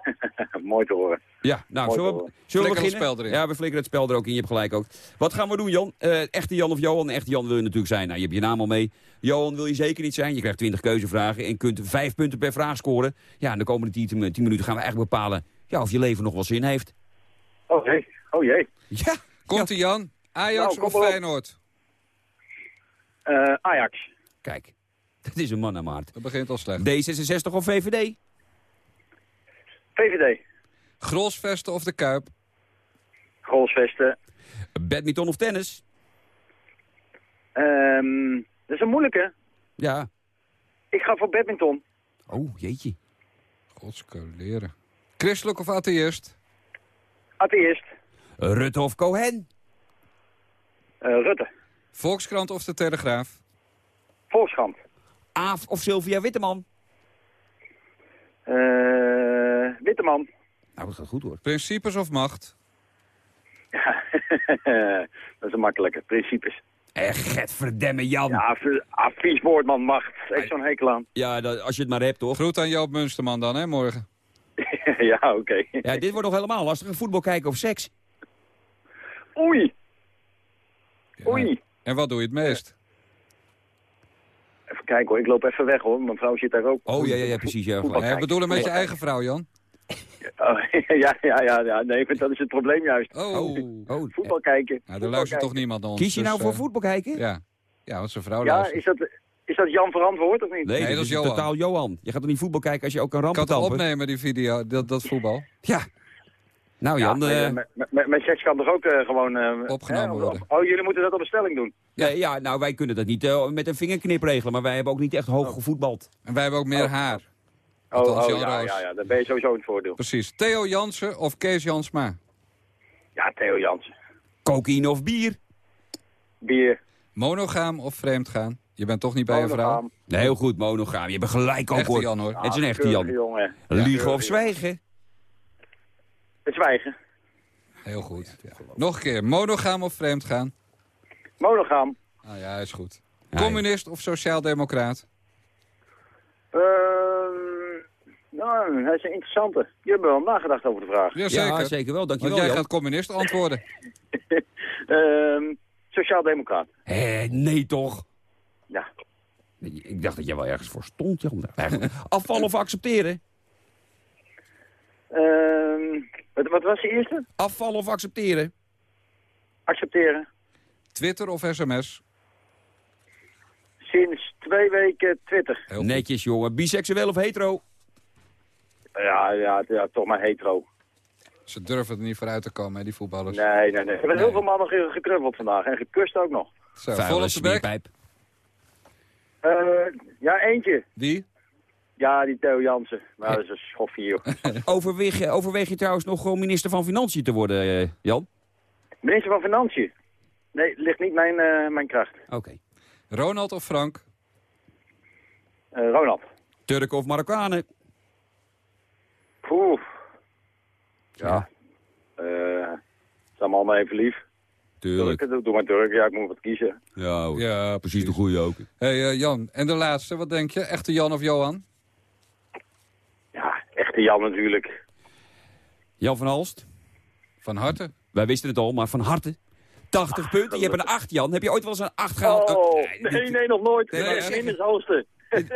Mooi te horen. Ja, nou, Mooi zullen we, zullen we Flikker het beginnen? spel erin. Ja, we flikkeren het spel er ook in. Je hebt gelijk ook. Wat gaan we doen, Jan? Eh, echte Jan of Johan? Echte Jan wil je natuurlijk zijn. Nou, je hebt je naam al mee. Johan wil je zeker niet zijn. Je krijgt 20 keuzevragen en kunt vijf punten per vraag scoren. Ja, en de komende 10, 10 minuten gaan we eigenlijk bepalen ja, of je leven nog wel zin heeft. Oh jee, oh jee. Ja, Komt-ie Jan? Ajax Nou, kom of. Feyenoord? Eh, Ajax. kijk. Dat is een man naar maart. Dat begint al slecht. D66 of VVD? VVD. Grosvesten of de Kuip? Goalsvesten. Badminton of tennis? Ehm, dat is een moeilijke. Ja. Ik ga voor badminton. Oh, jeetje. Godskoleren. Christelijk of atheïst? Atheïst. Rutte of Cohen? Eh, Rutte. Volkskrant of de Telegraaf? Volkskrant. Aaf of Sylvia Witteman? Eh, Witteman. Nou, dat gaat goed hoor. Principes of macht? dat is een makkelijke. Principes. Echt, verdemme Jan. Ja, vies woord man, macht. Echt zo'n hekel aan. Ja, dat, als je het maar hebt, toch? Groet aan Joop Munsterman dan, hè, morgen. ja, oké. Ja, dit wordt nog helemaal lastig. Voetbal kijken of seks? Oei. Ja. Oei. En wat doe je het meest? Kijken hoor, ik loop even weg hoor. Mijn vrouw zit daar ook. Oh, ja, ja, ja precies. Ja. Ja, bedoel met je eigen vrouw, Jan. Oh, ja, ja, ja, ja. Nee, want dat is het probleem juist. Oh, Oh, Voetbal kijken. nou, Voetbal er luistert toch niemand naar ons. Kies je dus, nou voor eh, voetbal kijken? Ja. Ja, want zijn vrouw Ja, luistert. is dat, is dat Jan verantwoord of niet? Nee, Nee, dat, is Johan. totaal Johan. Je gaat toch niet voetbal kijken als je ook kan Ik rampen kan het opnemen, die video, dat, dat voetbal. Ja. Nou Jan, Ja, eh, met- met- met seks kan toch ook eh, gewoon... eh, Opgenomen hè, worden. Oh, jullie moeten dat op bestelling doen? Ja. ja, nou wij kunnen dat niet eh, met een vingerknip regelen, maar wij hebben ook niet echt hoog gevoetbald. En wij hebben ook meer Oh. haar. Oh, oh ja, ja, ja, dan ben je sowieso in het voordeel. Precies. Theo Jansen of Kees Jansma? Ja, Theo Jansen. Cocaïne of bier? Bier. Monogaam of vreemdgaan? Je bent toch niet bij je vrouw? monogaam. Nee, heel goed, monogaam. Je bent gelijk ook hoor. Jan, hoor. Het is een Ah, echte keurige Jan. jongen. Liegen of zwijgen? Het zwijgen. Heel goed. Nog een keer. Monogaam of vreemdgaan? Monogaam. Ah ja, is goed. Ja, Communist of sociaaldemocraat? Ehm, nou, dat is een interessante. Je hebt wel nagedacht over de vraag. Jazeker. Ja, zeker wel. Want Dankjewel jij Jan. gaat communist antwoorden. Ehm Sociaaldemocraat. Hé, nee toch? Ja. Ik dacht dat jij wel ergens voor stond, Afvallen of accepteren? Ehm, wat, wat was de eerste? Afvallen of accepteren? Accepteren. Twitter of sms? Sinds twee weken Twitter. Heel. Netjes, jongen. Biseksueel of hetero? Ja, ja, ja, toch maar hetero. Ze durven er niet vooruit te komen, hè, die voetballers. Nee, nee, nee. Er hebben heel veel mannen ge- geknuffeld vandaag en gekust ook nog. Zo, vol op de bek. Eh, ja, eentje. Wie? Ja, die Theo Jansen. Maar dat is een schoffie, joh. Overweeg, je- overweeg je trouwens nog gewoon minister van Financiën te worden, eh, Jan? Minister van Financiën. Nee, ligt niet mijn, eh, mijn kracht. Oké. Ronald of Frank? Eh, Ronald. Turken of Marokkanen? Oeh. Ja. Eh zijn allemaal even lief. Tuurlijk. Turken, doe- maar Turk. Ja, ik moet wat kiezen. Ja. Ja, precies de goede ook. hey, eh, Jan, en de laatste, wat denk je? Echte Jan of Johan? Ja, echte Jan natuurlijk. Jan van Halst? Van harte. Wij wisten het al, maar van harte. 80 punten, je hebt een 8, Jan. Heb je ooit wel eens een 8 gehaald? Oh, nee, nee, nog nooit. Nee, Nee, nee, nee.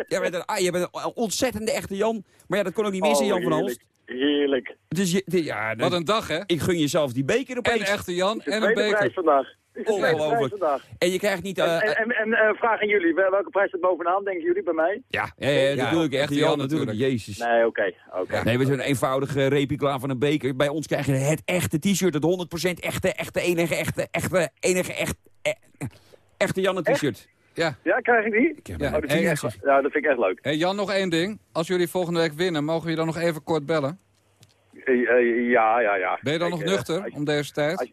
Jij bent een, ah, je bent een ontzettende echte Jan. Maar ja, dat kon ook niet missen, Oh, Jan van. Halst. Heerlijk. Dus je, de- ja, Wat een dag, hè? Ik gun je zelfs die beker En opeens. echte Jan en een beker. vandaag. Het is de tweede prijs Ongelooflijk. vandaag. En je krijgt niet... eh, En, en, en eh, vragen jullie, wel- welke prijs staat bovenaan, denken jullie bij mij? ja, ja, ja, natuurlijk. Echte Jan, Jan natuurlijk. natuurlijk. Jezus. Nee, oké. oké. Nee, we zijn een eenvoudige replica van een beker. Bij ons krijg je het echte t-shirt. Het 100% echte, echte, enige, echte, echte, enige, echt, eh, echte Janne t-shirt. Ja. Ja, krijg ik die? Ik heb Ja. Oh, dat vind ik echt, ja, dat vind ik echt leuk. Hey, Jan, nog één ding. Als jullie volgende week winnen, mogen we je dan nog even kort bellen? Eh, eh, ja, ja, ja. Ben je dan Ik, nog eh, nuchter als- om deze tijd? als-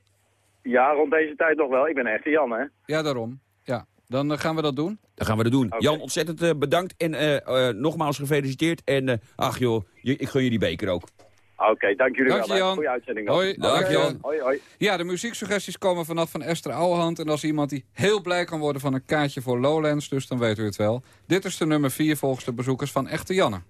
Ja, rond deze tijd nog wel. Ik ben een echte Jan, hè. Ja, daarom. Ja, dan eh, gaan we dat doen. Dan gaan we dat doen. Jan, ontzettend eh, bedankt. En eh, eh, nogmaals gefeliciteerd. En eh, ach joh, je, ik gun je die beker ook. Oké, dank jullie Dank je, wel. Jan. Goeie uitzending dan. Hoi, Dag, dank Jan. Hoi, hoi. Ja, de muzieksuggesties komen vanaf van Esther Ouwehand. En dat is iemand die heel blij kan worden van een kaartje voor Lowlands. Dus dan weet u het wel. Dit is de nummer 4 volgens de bezoekers van Echte Janne.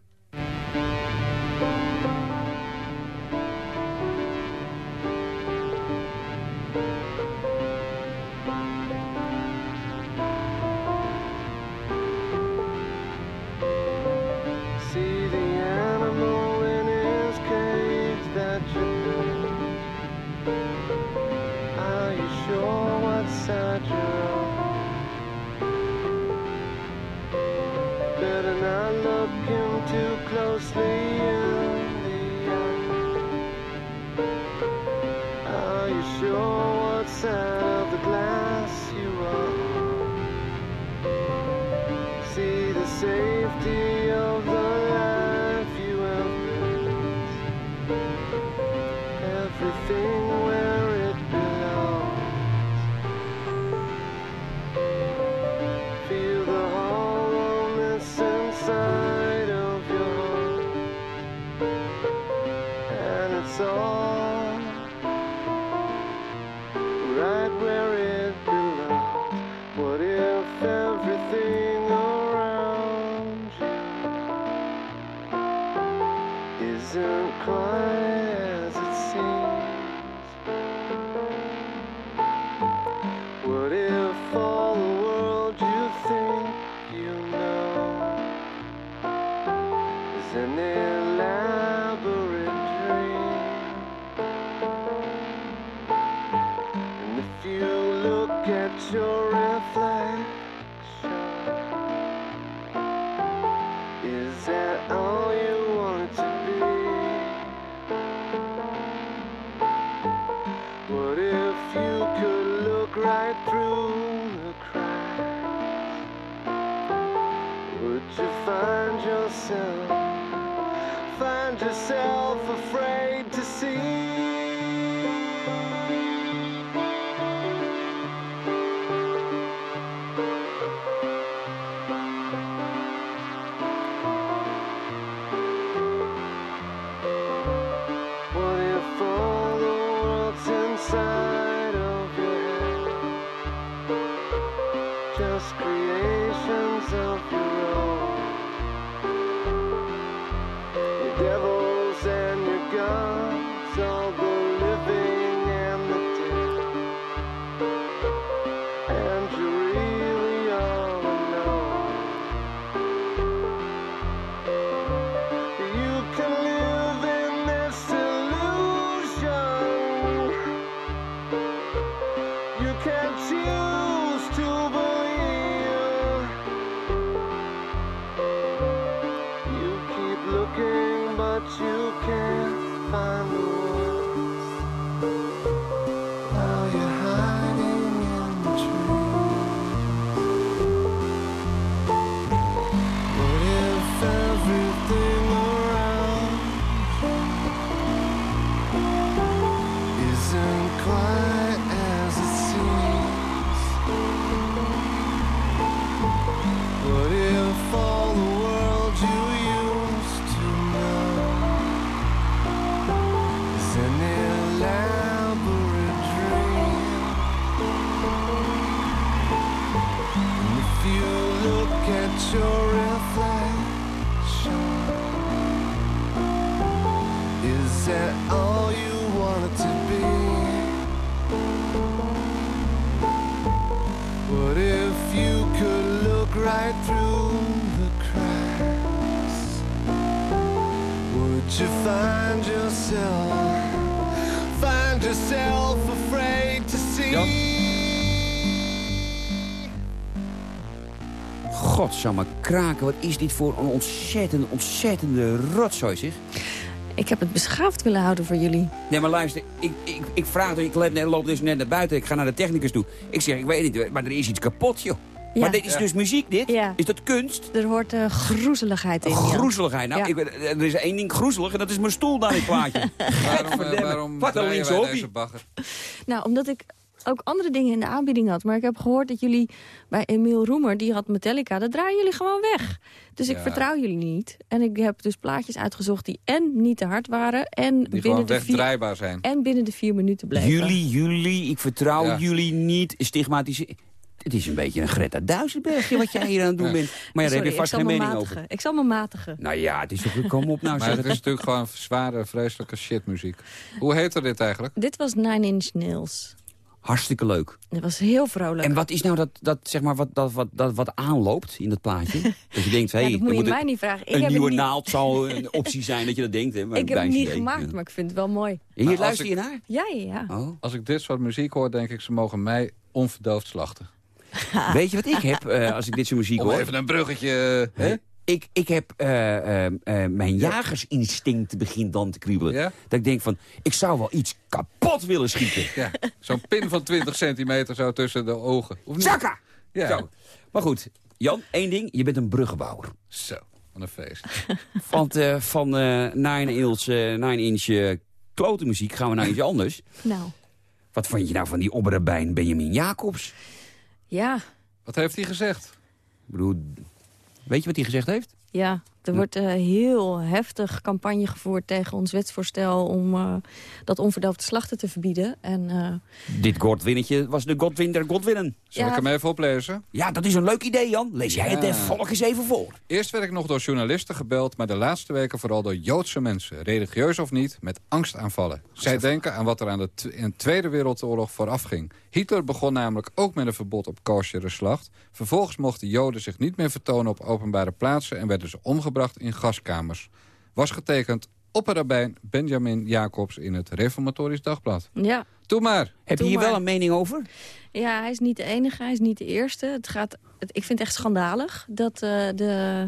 What if all the world you think you know is an elaborate dream? And if you look at your yourself, find yourself afraid to see? Kraken, wat is dit voor een ontzettende, ontzettende rotzooi, zeg. Ik heb het beschaafd willen houden voor jullie. Nee, maar luister, ik, ik, ik vraag, ik loop net- loop dus net naar buiten, ik ga naar de technicus toe. Ik zeg, ik weet niet, maar er is iets kapot, joh. Ja. Maar dit is dus muziek, dit? Ja. Is dat kunst? Er hoort eh, groezeligheid in. Groezeligheid. Nou, Ja. ik, weet- er is één ding groezelig en dat is mijn stoel daar in het plaatje. Waarom, eh, waarom Wat een hobby. Nou, omdat ik ook andere dingen in de aanbieding had. Maar ik heb gehoord dat jullie bij Emiel Roemer, die had Metallica, dat draaien jullie gewoon weg. Dus ik vertrouw jullie niet. En ik heb dus plaatjes uitgezocht die en niet te hard waren en, Die binnen gewoon de, vier, wegdraaibaar zijn. en binnen de vier minuten bleven. Jullie, jullie, ik vertrouw Ja. jullie niet. Stigmatiseren. Het is een beetje een Greta Duisenbergje wat jij hier aan het doen Ja. bent. Maar ja, daar heb je vast ik geen mening matigen. over. Ik zal me matigen. Nou ja, het is toch... Kom op nou, Maar het. is natuurlijk gewoon zware, vreselijke shitmuziek. Hoe heette dit eigenlijk? Dit was Nine Inch Nails. Hartstikke leuk. Dat was heel vrolijk. En wat is nou dat, dat, zeg maar, wat, dat, wat, dat, wat aanloopt in dat plaatje? dat je denkt, hé, Ja, hey, dat moet je mij niet vragen. Ik een heb nieuwe het niet, naald zou een optie zijn dat je dat denkt. Hè, maar ik heb het niet idee. gemaakt, Ja. maar ik vind het wel mooi. Hier, luister ik- je naar? Ja, ja, ja. Oh. Als ik dit soort muziek hoor, denk ik, ze mogen mij onverdoofd slachten. Weet je wat ik heb eh, als ik dit soort muziek Om hoor? even een bruggetje... Hè? Ik, ik heb eh, eh, eh, mijn jagersinstinct begint dan te kriebelen. Ja? Dat ik denk van, ik zou wel iets kapot willen schieten. Ja, zo'n pin van 20 centimeter zo tussen de ogen. Of niet? Zakka! Ja. Zo. Maar goed, Jan, één ding. Je bent een bruggenbouwer. Zo, wat een feest. Want van eh Nine, Inch, Nine Inch klote muziek gaan we naar iets anders. Nou, Wat vond je nou van die opperbijn Benjamin Jacobs? ja, Wat heeft hij gezegd? Ik bedoel, weet je wat hij gezegd heeft? ja. Er wordt eh, heel heftig campagne gevoerd tegen ons wetsvoorstel... om eh, dat onverdoofde slachten te verbieden. En eh, Dit Godwinnetje was de Godwin der Godwinnen. Zal Ja. ik hem even oplezen? Ja, dat is een leuk idee, Jan. Lees jij het volk eens even voor. Eerst werd ik nog door journalisten gebeld, maar de laatste weken vooral door Joodse mensen, religieus of niet, met angstaanvallen. Zij denken aan wat er aan de in de Tweede Wereldoorlog vooraf ging. Hitler begon namelijk ook met een verbod op koosjere slacht. Vervolgens mochten Joden zich niet meer vertonen op openbare plaatsen en werden ze omgebracht in gaskamers. Was getekend opperrabijn Benjamin Jacobs in het Reformatorisch Dagblad. ja, Doe maar! Heb je hier maar. wel een mening over? Ja, hij is niet de enige, hij is niet de eerste. Het gaat, het, ik vind het echt schandalig dat eh, de,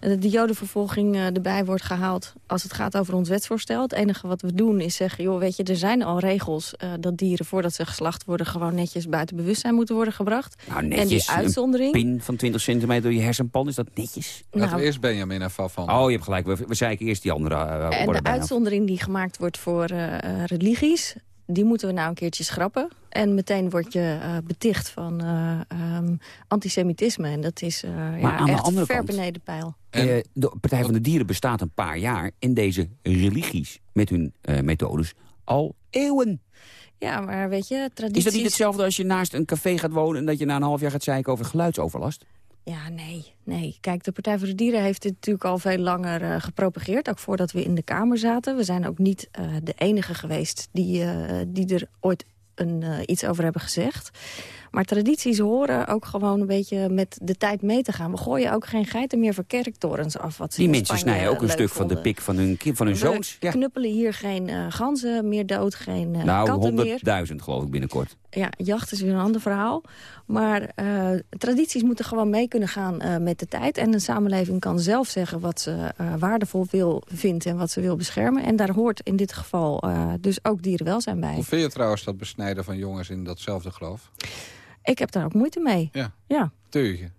de jodenvervolging eh, erbij wordt gehaald... als het gaat over ons wetsvoorstel. Het enige wat we doen is zeggen, joh, weet je, er zijn al regels... eh, dat dieren voordat ze geslacht worden gewoon netjes buiten bewustzijn moeten worden gebracht. Nou, en netjes. die uitzondering... Een pin van 20 centimeter door je hersenpan, is dat netjes? Laten Nou, we eerst Benjamin even afvallen. Oh, je hebt gelijk. We, we zeiken eerst die andere uh, En de uitzondering die gemaakt wordt voor religies... die moeten we nou een keertje schrappen. En meteen word je eh, beticht van eh, ehm, antisemitisme. En dat is eh, ja, echt ver kant- beneden. En- Eh, de Partij van de Dieren bestaat een paar jaar. En deze religies met hun methodes al eeuwen. Ja, maar weet je, Is tradities... dat niet hetzelfde als je naast een café gaat wonen... en dat je na een half jaar gaat zeiken over geluidsoverlast? Ja, nee, nee. Kijk, de Partij voor de Dieren heeft dit natuurlijk al veel langer eh, gepropageerd. Ook voordat we in de Kamer zaten. We zijn ook niet eh, de enige geweest die, eh, die er ooit een, iets over hebben gezegd. Maar tradities horen ook gewoon een beetje met de tijd mee te gaan. We gooien ook geen geiten meer voor kerktorens af. Wat Die mensen snijden ook een stuk van de pik van hun, van hun zoons. We knuppelen hier geen ganzen meer dood, geen eh, nou, katten meer. 100.000 geloof ik binnenkort. Ja, jacht is weer een ander verhaal. Maar eh, tradities moeten gewoon mee kunnen gaan eh, met de tijd. En een samenleving kan zelf zeggen wat ze eh, waardevol wil vindt en wat ze wil beschermen. En daar hoort in dit geval dus ook dierenwelzijn bij. Hoe vind je trouwens dat besnijden van jongens in datzelfde geloof? Ik heb daar ook moeite mee. Ja. Ja. Teugen.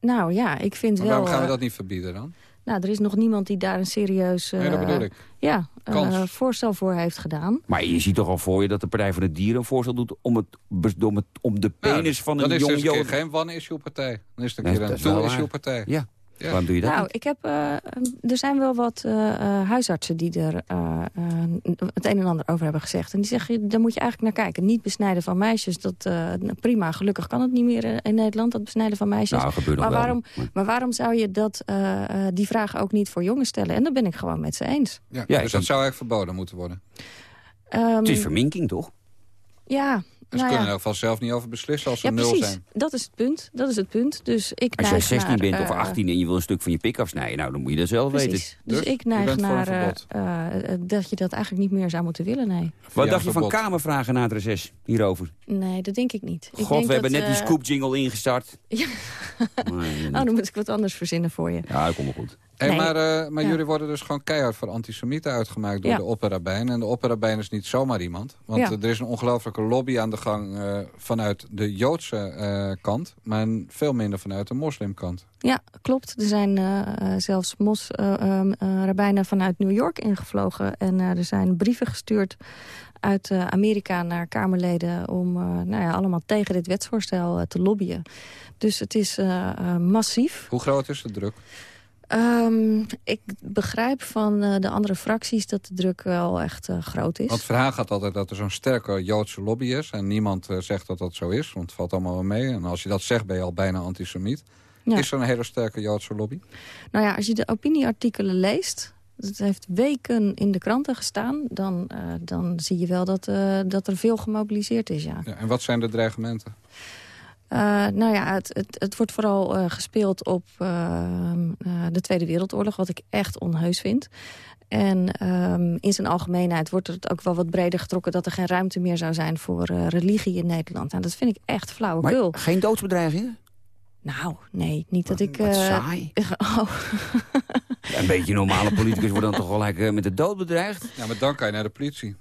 Nou ja, ik vind Maar wel... waarom gaan we dat niet verbieden dan? Nou, er is nog niemand die daar een serieus Nee, dat eh. Ja, eh, voorstel voor heeft gedaan. Maar je ziet toch al voor je dat de Partij voor de Dieren een voorstel doet... om, het, om, het, om de penis van dan een is jong dus een keer Jood... geen one-issue-partij. Dan is het een Nee, keer dat een is wel two-issue waar. partij. Ja. Waarom doe je dat Nou, niet? ik heb, eh, er zijn wel wat eh, eh, huisartsen die er eh, eh, het een en ander over hebben gezegd. En die zeggen, daar moet je eigenlijk naar kijken. Niet besnijden van meisjes, dat eh, prima. Gelukkig kan het niet meer in Nederland, dat besnijden van meisjes. Nou, maar, wel. waarom, maar waarom zou je dat, eh, eh, die vraag ook niet voor jongens stellen? En dat ben ik gewoon met ze eens. Ja, Ja, dus dat zou eigenlijk verboden moeten worden. Ehm, Het is verminking, toch? Ja, ze nou kunnen ja. er in ieder geval zelf niet over beslissen als ze Ja, nul precies. zijn. Dat is het punt. Dat is het punt. Dus ik Als jij neig 16 naar, bent of eh, 18 en je wil een stuk van je pik afsnijden... nou, dan moet je dat zelf Precies. weten. Dus, ik neig naar eh, eh, eh, dat je dat eigenlijk niet meer zou moeten willen, nee. Wat dacht je van. Kamervragen na het reces hierover? Nee, dat denk ik niet. ik God, denk we hebben dat, net die eh, scoop-jingle ingestart. Ja. Nee, Oh, dan moet ik wat anders verzinnen voor je. Ja, dat komt wel goed. Hey, Nee. maar eh, maar Ja. jullie worden dus gewoon keihard voor antisemieten uitgemaakt door Ja. de opperrabijn. En de opperrabijn is niet zomaar iemand. Want Ja. er is een ongelofelijke lobby aan de gang eh, vanuit de Joodse eh, kant. Maar veel minder vanuit de moslimkant. Ja, klopt. Er zijn zelfs mos eh, ehm, eh, rabbijnen vanuit New York ingevlogen. En er zijn brieven gestuurd uit Amerika naar Kamerleden... om nou ja, allemaal tegen dit wetsvoorstel te lobbyen. Dus het is massief. Hoe groot is de druk? Ehm, ik begrijp van eh, de andere fracties dat de druk wel echt eh, groot is. Want het verhaal gaat altijd dat er zo'n sterke Joodse lobby is. En niemand eh, zegt dat dat zo is, want het valt allemaal wel mee. En als je dat zegt ben je al bijna antisemiet. Ja. Is er een hele sterke Joodse lobby? Nou ja, als je de opinieartikelen leest... het heeft weken in de kranten gestaan... dan, dan zie je wel dat, dat er veel gemobiliseerd is, ja. Ja, en wat zijn de dreigementen? Eh, nou ja, het, het, het wordt vooral eh, gespeeld op eh, eh, de Tweede Wereldoorlog... wat ik echt onheus vind. En ehm, in zijn algemeenheid wordt het ook wel wat breder getrokken... dat er geen ruimte meer zou zijn voor eh, religie in Nederland. Nou, dat vind ik echt flauwekul. Maar geen doodsbedreigingen? Nou, nee, niet dat ik... Wat eh, saai. Oh. Ja, een beetje normale politicus wordt dan toch gelijk eh, met de dood bedreigd? Ja, maar dan kan je naar de politie.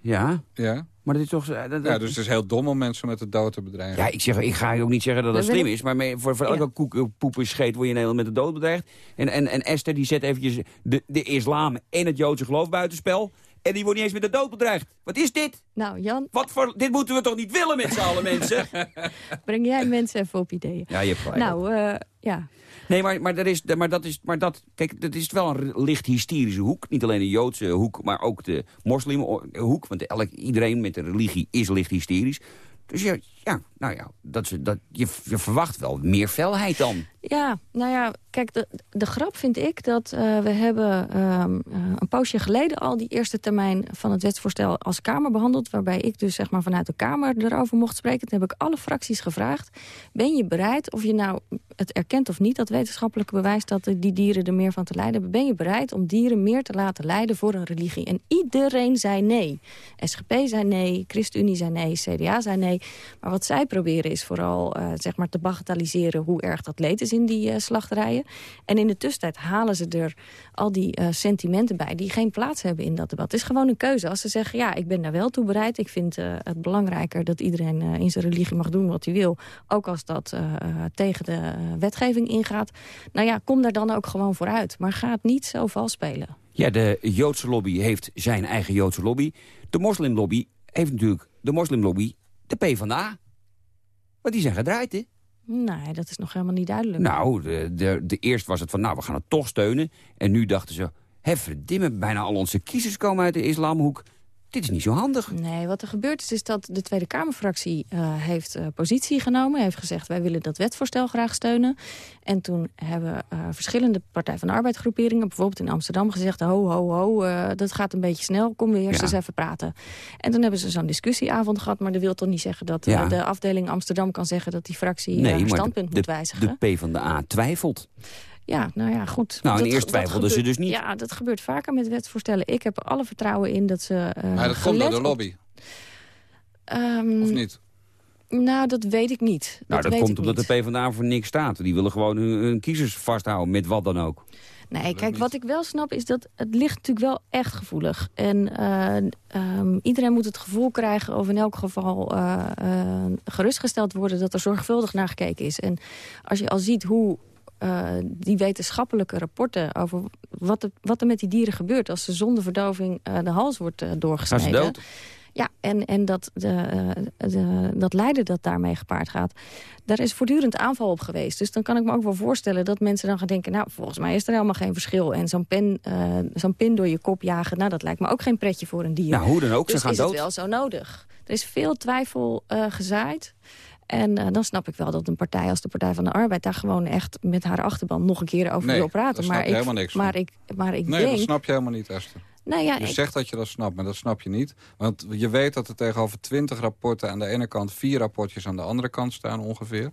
Ja, Ja? Maar dat is toch... eh, Dat, Ja, dus het is heel dom om mensen met de dood te bedreigen. Ja, ik, zeg, ik ga ook niet zeggen dat dat slim is, maar mee- voor, voor elke koek, eh, poep en scheet word je in Nederland met de dood bedreigd. En, en, en Esther die zet eventjes de, de islam en het Joodse geloof buitenspel. En die wordt niet eens met de dood bedreigd. Wat is dit? Nou, Jan, Wat voor, dit moeten we toch niet willen met z'n allen, mensen? breng jij mensen even op ideeën. Ja, je hebt gelijk. Nou, eh, ja. Nee, maar, maar, dat is, maar dat is... Maar dat, kijk, dat is wel een licht hysterische hoek. Niet alleen de Joodse hoek, maar ook de moslimhoek. Want elk, iedereen met een religie is licht hysterisch. Dus ja, ja nou ja, dat, dat, je, je verwacht wel meer felheid dan. Ja, nou ja, kijk, de, de grap vind ik dat eh, we hebben ehm, eh, een poosje geleden al die eerste termijn van het wetsvoorstel als Kamer behandeld. Waarbij ik dus zeg maar vanuit de Kamer erover mocht spreken. Toen heb ik alle fracties gevraagd. Ben je bereid, of je nou het erkent of niet, dat wetenschappelijke bewijs dat die dieren er meer van te lijden hebben. Ben je bereid om dieren meer te laten lijden voor een religie? En iedereen zei nee. SGP zei nee, ChristenUnie zei nee, CDA zei nee. Maar wat zij proberen is vooral eh, zeg maar te bagatelliseren hoe erg dat leed is in die eh, slachterijen. En in de tussentijd halen ze er al die eh, sentimenten bij die geen plaats hebben in dat debat. Het is gewoon een keuze. Als ze zeggen, ja, ik ben daar wel toe bereid. Ik vind het belangrijker dat iedereen in zijn religie mag doen wat hij wil. Ook als dat tegen de wetgeving ingaat. Nou ja, kom daar dan ook gewoon vooruit. Maar ga het niet zo vals spelen. Ja, de Joodse lobby heeft zijn eigen Joodse lobby. De moslimlobby heeft natuurlijk de moslimlobby, de PvdA. Want die zijn gedraaid, hè? Nee, dat is nog helemaal niet duidelijk. Nou, de, de, de eerst was het van, nou, we gaan het toch steunen. En nu dachten ze, hè, verdimme, bijna al onze kiezers komen uit de islamhoek. Dit is niet zo handig. Nee, wat er gebeurd is, is dat de Tweede Kamerfractie eh, heeft eh, positie genomen. Heeft gezegd, wij willen dat wetsvoorstel graag steunen. En toen hebben eh, verschillende Partij van de Arbeid groeperingen... bijvoorbeeld in Amsterdam gezegd, ho, ho, ho, dat gaat een beetje snel. Kom we eerst Ja. eens even praten. En toen hebben ze zo'n discussieavond gehad. Maar dat wil toch niet zeggen dat Ja. de afdeling Amsterdam kan zeggen... dat die fractie maar standpunt de, moet wijzigen. de PvdA twijfelt. Ja, nou ja, goed. Nou, en Dat- eerst twijfelden ze gebeurt- dus niet. Ja, dat gebeurt vaker met wetsvoorstellen. Ik heb er alle vertrouwen in dat ze... eh, Maar dat komt door gelet de lobby. Ehm, Of niet? Nou, dat weet ik niet. Nou, dat weet komt omdat niet. de PvdA voor niks staat. Die willen gewoon hun, hun kiezers vasthouden, met wat dan ook. Nee, kijk, wat ik wel snap is dat het ligt natuurlijk wel echt gevoelig. En eh, ehm, iedereen moet het gevoel krijgen of in elk geval eh, eh, gerustgesteld worden... dat er zorgvuldig naar gekeken is. En als je al ziet hoe eh, die wetenschappelijke rapporten... over wat er, wat er met die dieren gebeurt als ze zonder verdoving eh, de hals wordt Gaan doorgesneden... ze dood? Ja, en, en dat, de, de, dat lijden dat daarmee gepaard gaat. Daar is voortdurend aanval op geweest. Dus dan kan ik me ook wel voorstellen dat mensen dan gaan denken... nou, volgens mij is er helemaal geen verschil. En zo'n pen, zo'n pin door je kop jagen... nou, dat lijkt me ook geen pretje voor een dier. Nou, hoe dan ook, ze dus gaan is dood. het wel zo nodig. Er is veel twijfel gezaaid. En eh, dan snap ik wel dat een partij als de Partij van de Arbeid... daar gewoon echt met haar achterban nog een keer over Nee, wil praten. maar ik, helemaal niks van. maar ik, maar ik Nee, denk... dat snap je helemaal niet, Esther. Nou ja, je ik- zegt dat je dat snapt, maar dat snap je niet. Want je weet dat er tegenover 20 rapporten aan de ene kant... vier rapportjes aan de andere kant staan ongeveer.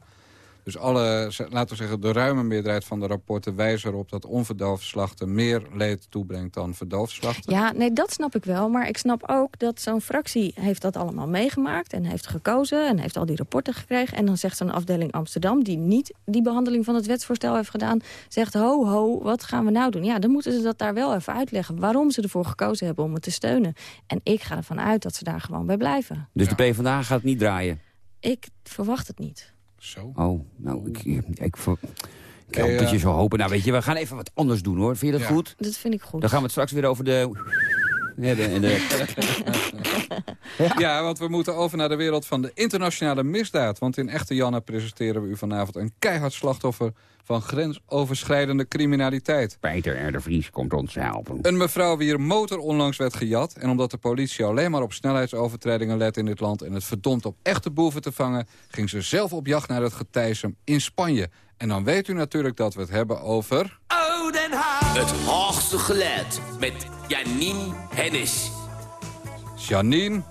Dus alle, laten we zeggen, de ruime meerderheid van de rapporten wijzen erop... dat onverdoofd slachten meer leed toebrengt dan verdoofd slachten. Ja, nee, dat snap ik wel. Maar ik snap ook dat zo'n fractie heeft dat allemaal meegemaakt... en heeft gekozen en heeft al die rapporten gekregen. En dan zegt zo'n afdeling Amsterdam, die niet die behandeling van het wetsvoorstel heeft gedaan... zegt, ho, ho, wat gaan we nou doen? Ja, dan moeten ze dat daar wel even uitleggen... waarom ze ervoor gekozen hebben om het te steunen. En ik ga ervan uit dat ze daar gewoon bij blijven. Dus de PvdA gaat niet draaien? Ik verwacht het niet. Zo. Oh, nou, ik, ik, ik, hoop Hey, dat je zo hopen. Nou, weet je, we gaan even wat anders doen, hoor. Vind je dat Ja. goed? Dat vind ik goed. Dan gaan we het straks weer over de... en de... Ja. want we moeten over naar de wereld van de internationale misdaad. Want in Echte Janne presenteren we u vanavond een keihard slachtoffer... van grensoverschrijdende criminaliteit. Peter R. de Vries komt ons helpen. Een mevrouw wier motor onlangs werd gejat... en omdat de politie alleen maar op snelheidsovertredingen let in dit land... en het verdomd op echte boeven te vangen... ging ze zelf op jacht naar het getijsem in Spanje. En dan weet u natuurlijk dat we het hebben over... Den Haag. Het hoogste geluid met Janine Hennis. Janine.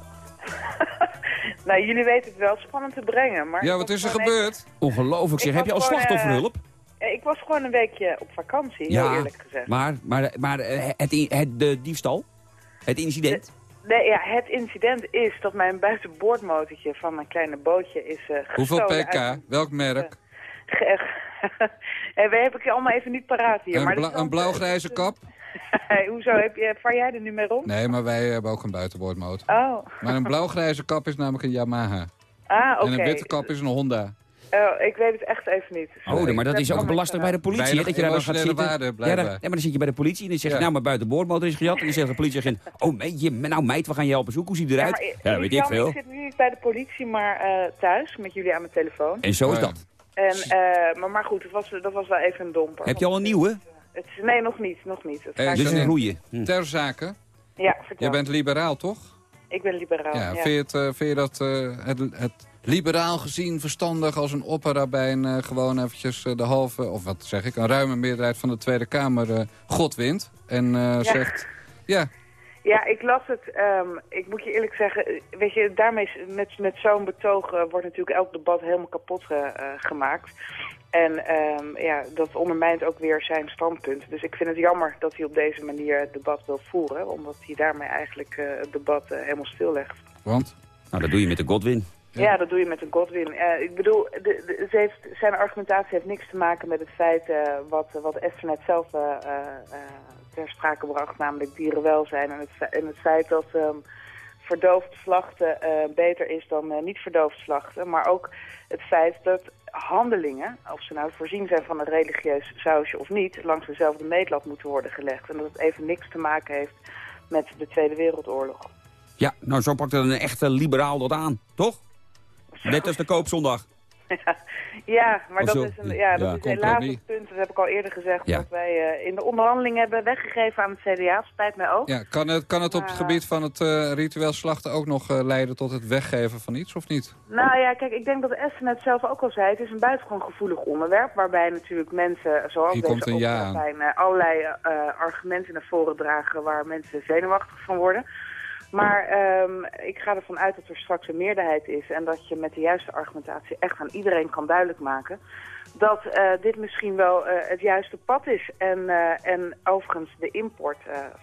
Nou, jullie weten het wel spannend te brengen. Maar Ja, wat is er gebeurd? Ongelooflijk, zeg. Ik Heb je al slachtofferhulp? even- Ik was gewoon een weekje op vakantie, heel eerlijk gezegd. maar, maar, maar eh, het, het, de diefstal? Het incident? Nee, ja, het incident is dat mijn buitenboordmotortje van mijn kleine bootje is eh Hoeveel pk? uit- Welk merk? Hey, we heb ik je allemaal even niet paraat hier. Een, maar bla- een blauw-grijze kap? Hey, hoezo, heb je, vaar jij er nu mee rond? Nee, maar wij hebben ook een buitenboordmotor. Oh, Maar een blauw-grijze kap is namelijk een Yamaha. ah, oké. En een witte kap is een Honda. Oh, ik weet het echt even niet. Oh, maar dat is ook belasting bij de politie, Weinig dat je daar dan gaat zitten. waarde, ja, blijkbaar. dan, ja, maar dan zit je bij de politie en dan zeg je, Ja. nou, mijn buitenboordmotor is gejat. En dan zegt de politieagent, oh, meid, nou meid, we gaan je helpen zoeken. Hoe ziet hij eruit? maar, Ja, weet ik veel. Ik zit nu niet bij de politie, maar eh, thuis, met jullie aan mijn telefoon. En zo is dat. En, eh, maar, maar goed, het was, dat was wel even een domper. Heb je al een nieuwe? Het, is- nee, nog niet, nog niet. Het gaat- Dus een roeien. Hm. Ter zake, ja, vertel. jij bent liberaal, toch? Ik ben liberaal, Ja, ja. Vind, je het, eh, vind je dat eh, het, het liberaal gezien verstandig als een opperrabijn eh gewoon eventjes eh, de halve, of wat zeg ik, een ruime meerderheid van de Tweede Kamer eh, God wint en eh, zegt, ja, Ja, ik las het. ehm, ik moet je eerlijk zeggen, eh, weet je, daarmee met, met zo'n betoog eh, wordt natuurlijk elk debat helemaal kapot eh, gemaakt. En ehm, ja, dat ondermijnt ook weer zijn standpunt. Dus ik vind het jammer dat hij op deze manier het debat wil voeren, omdat hij daarmee eigenlijk het debat helemaal stillegt. want? Nou, dat doe je met de Godwin. Ja, dat doe je met een Godwin. Ik bedoel, de, de- ze heeft, zijn argumentatie heeft niks te maken met het feit wat, wat Esther net zelf ter sprake bracht, namelijk dierenwelzijn. En het, en het feit dat ehm, verdoofd slachten eh, beter is dan eh, niet verdoofd slachten. Maar ook het feit dat handelingen, of ze nou voorzien zijn van een religieus sausje of niet, langs dezelfde meetlat moeten worden gelegd. En dat het even niks te maken heeft met de Tweede Wereldoorlog. Ja, nou, zo pakt er een echte liberaal dat aan, toch? Net als de koopzondag. Ja, maar Of dat is, een, ja, dat Ja, is helaas het punt, dat heb ik al eerder gezegd, Ja. dat wij eh, in de onderhandeling hebben weggegeven aan het CDA. Spijt mij ook. Ja, kan het, kan het op het gebied van het eh, ritueel slachten ook nog eh, leiden tot het weggeven van iets, of niet? Nou ja, kijk, ik denk dat Esther net zelf ook al zei, het is een buitengewoon gevoelig onderwerp, waarbij natuurlijk mensen, zoals Hier deze zijn, allerlei eh, argumenten naar voren dragen waar mensen zenuwachtig van worden. Maar ehm, ik ga ervan uit dat er straks een meerderheid is en dat je met de juiste argumentatie echt aan iedereen kan duidelijk maken dat eh, dit misschien wel eh, het juiste pad is. En, eh, en overigens, de import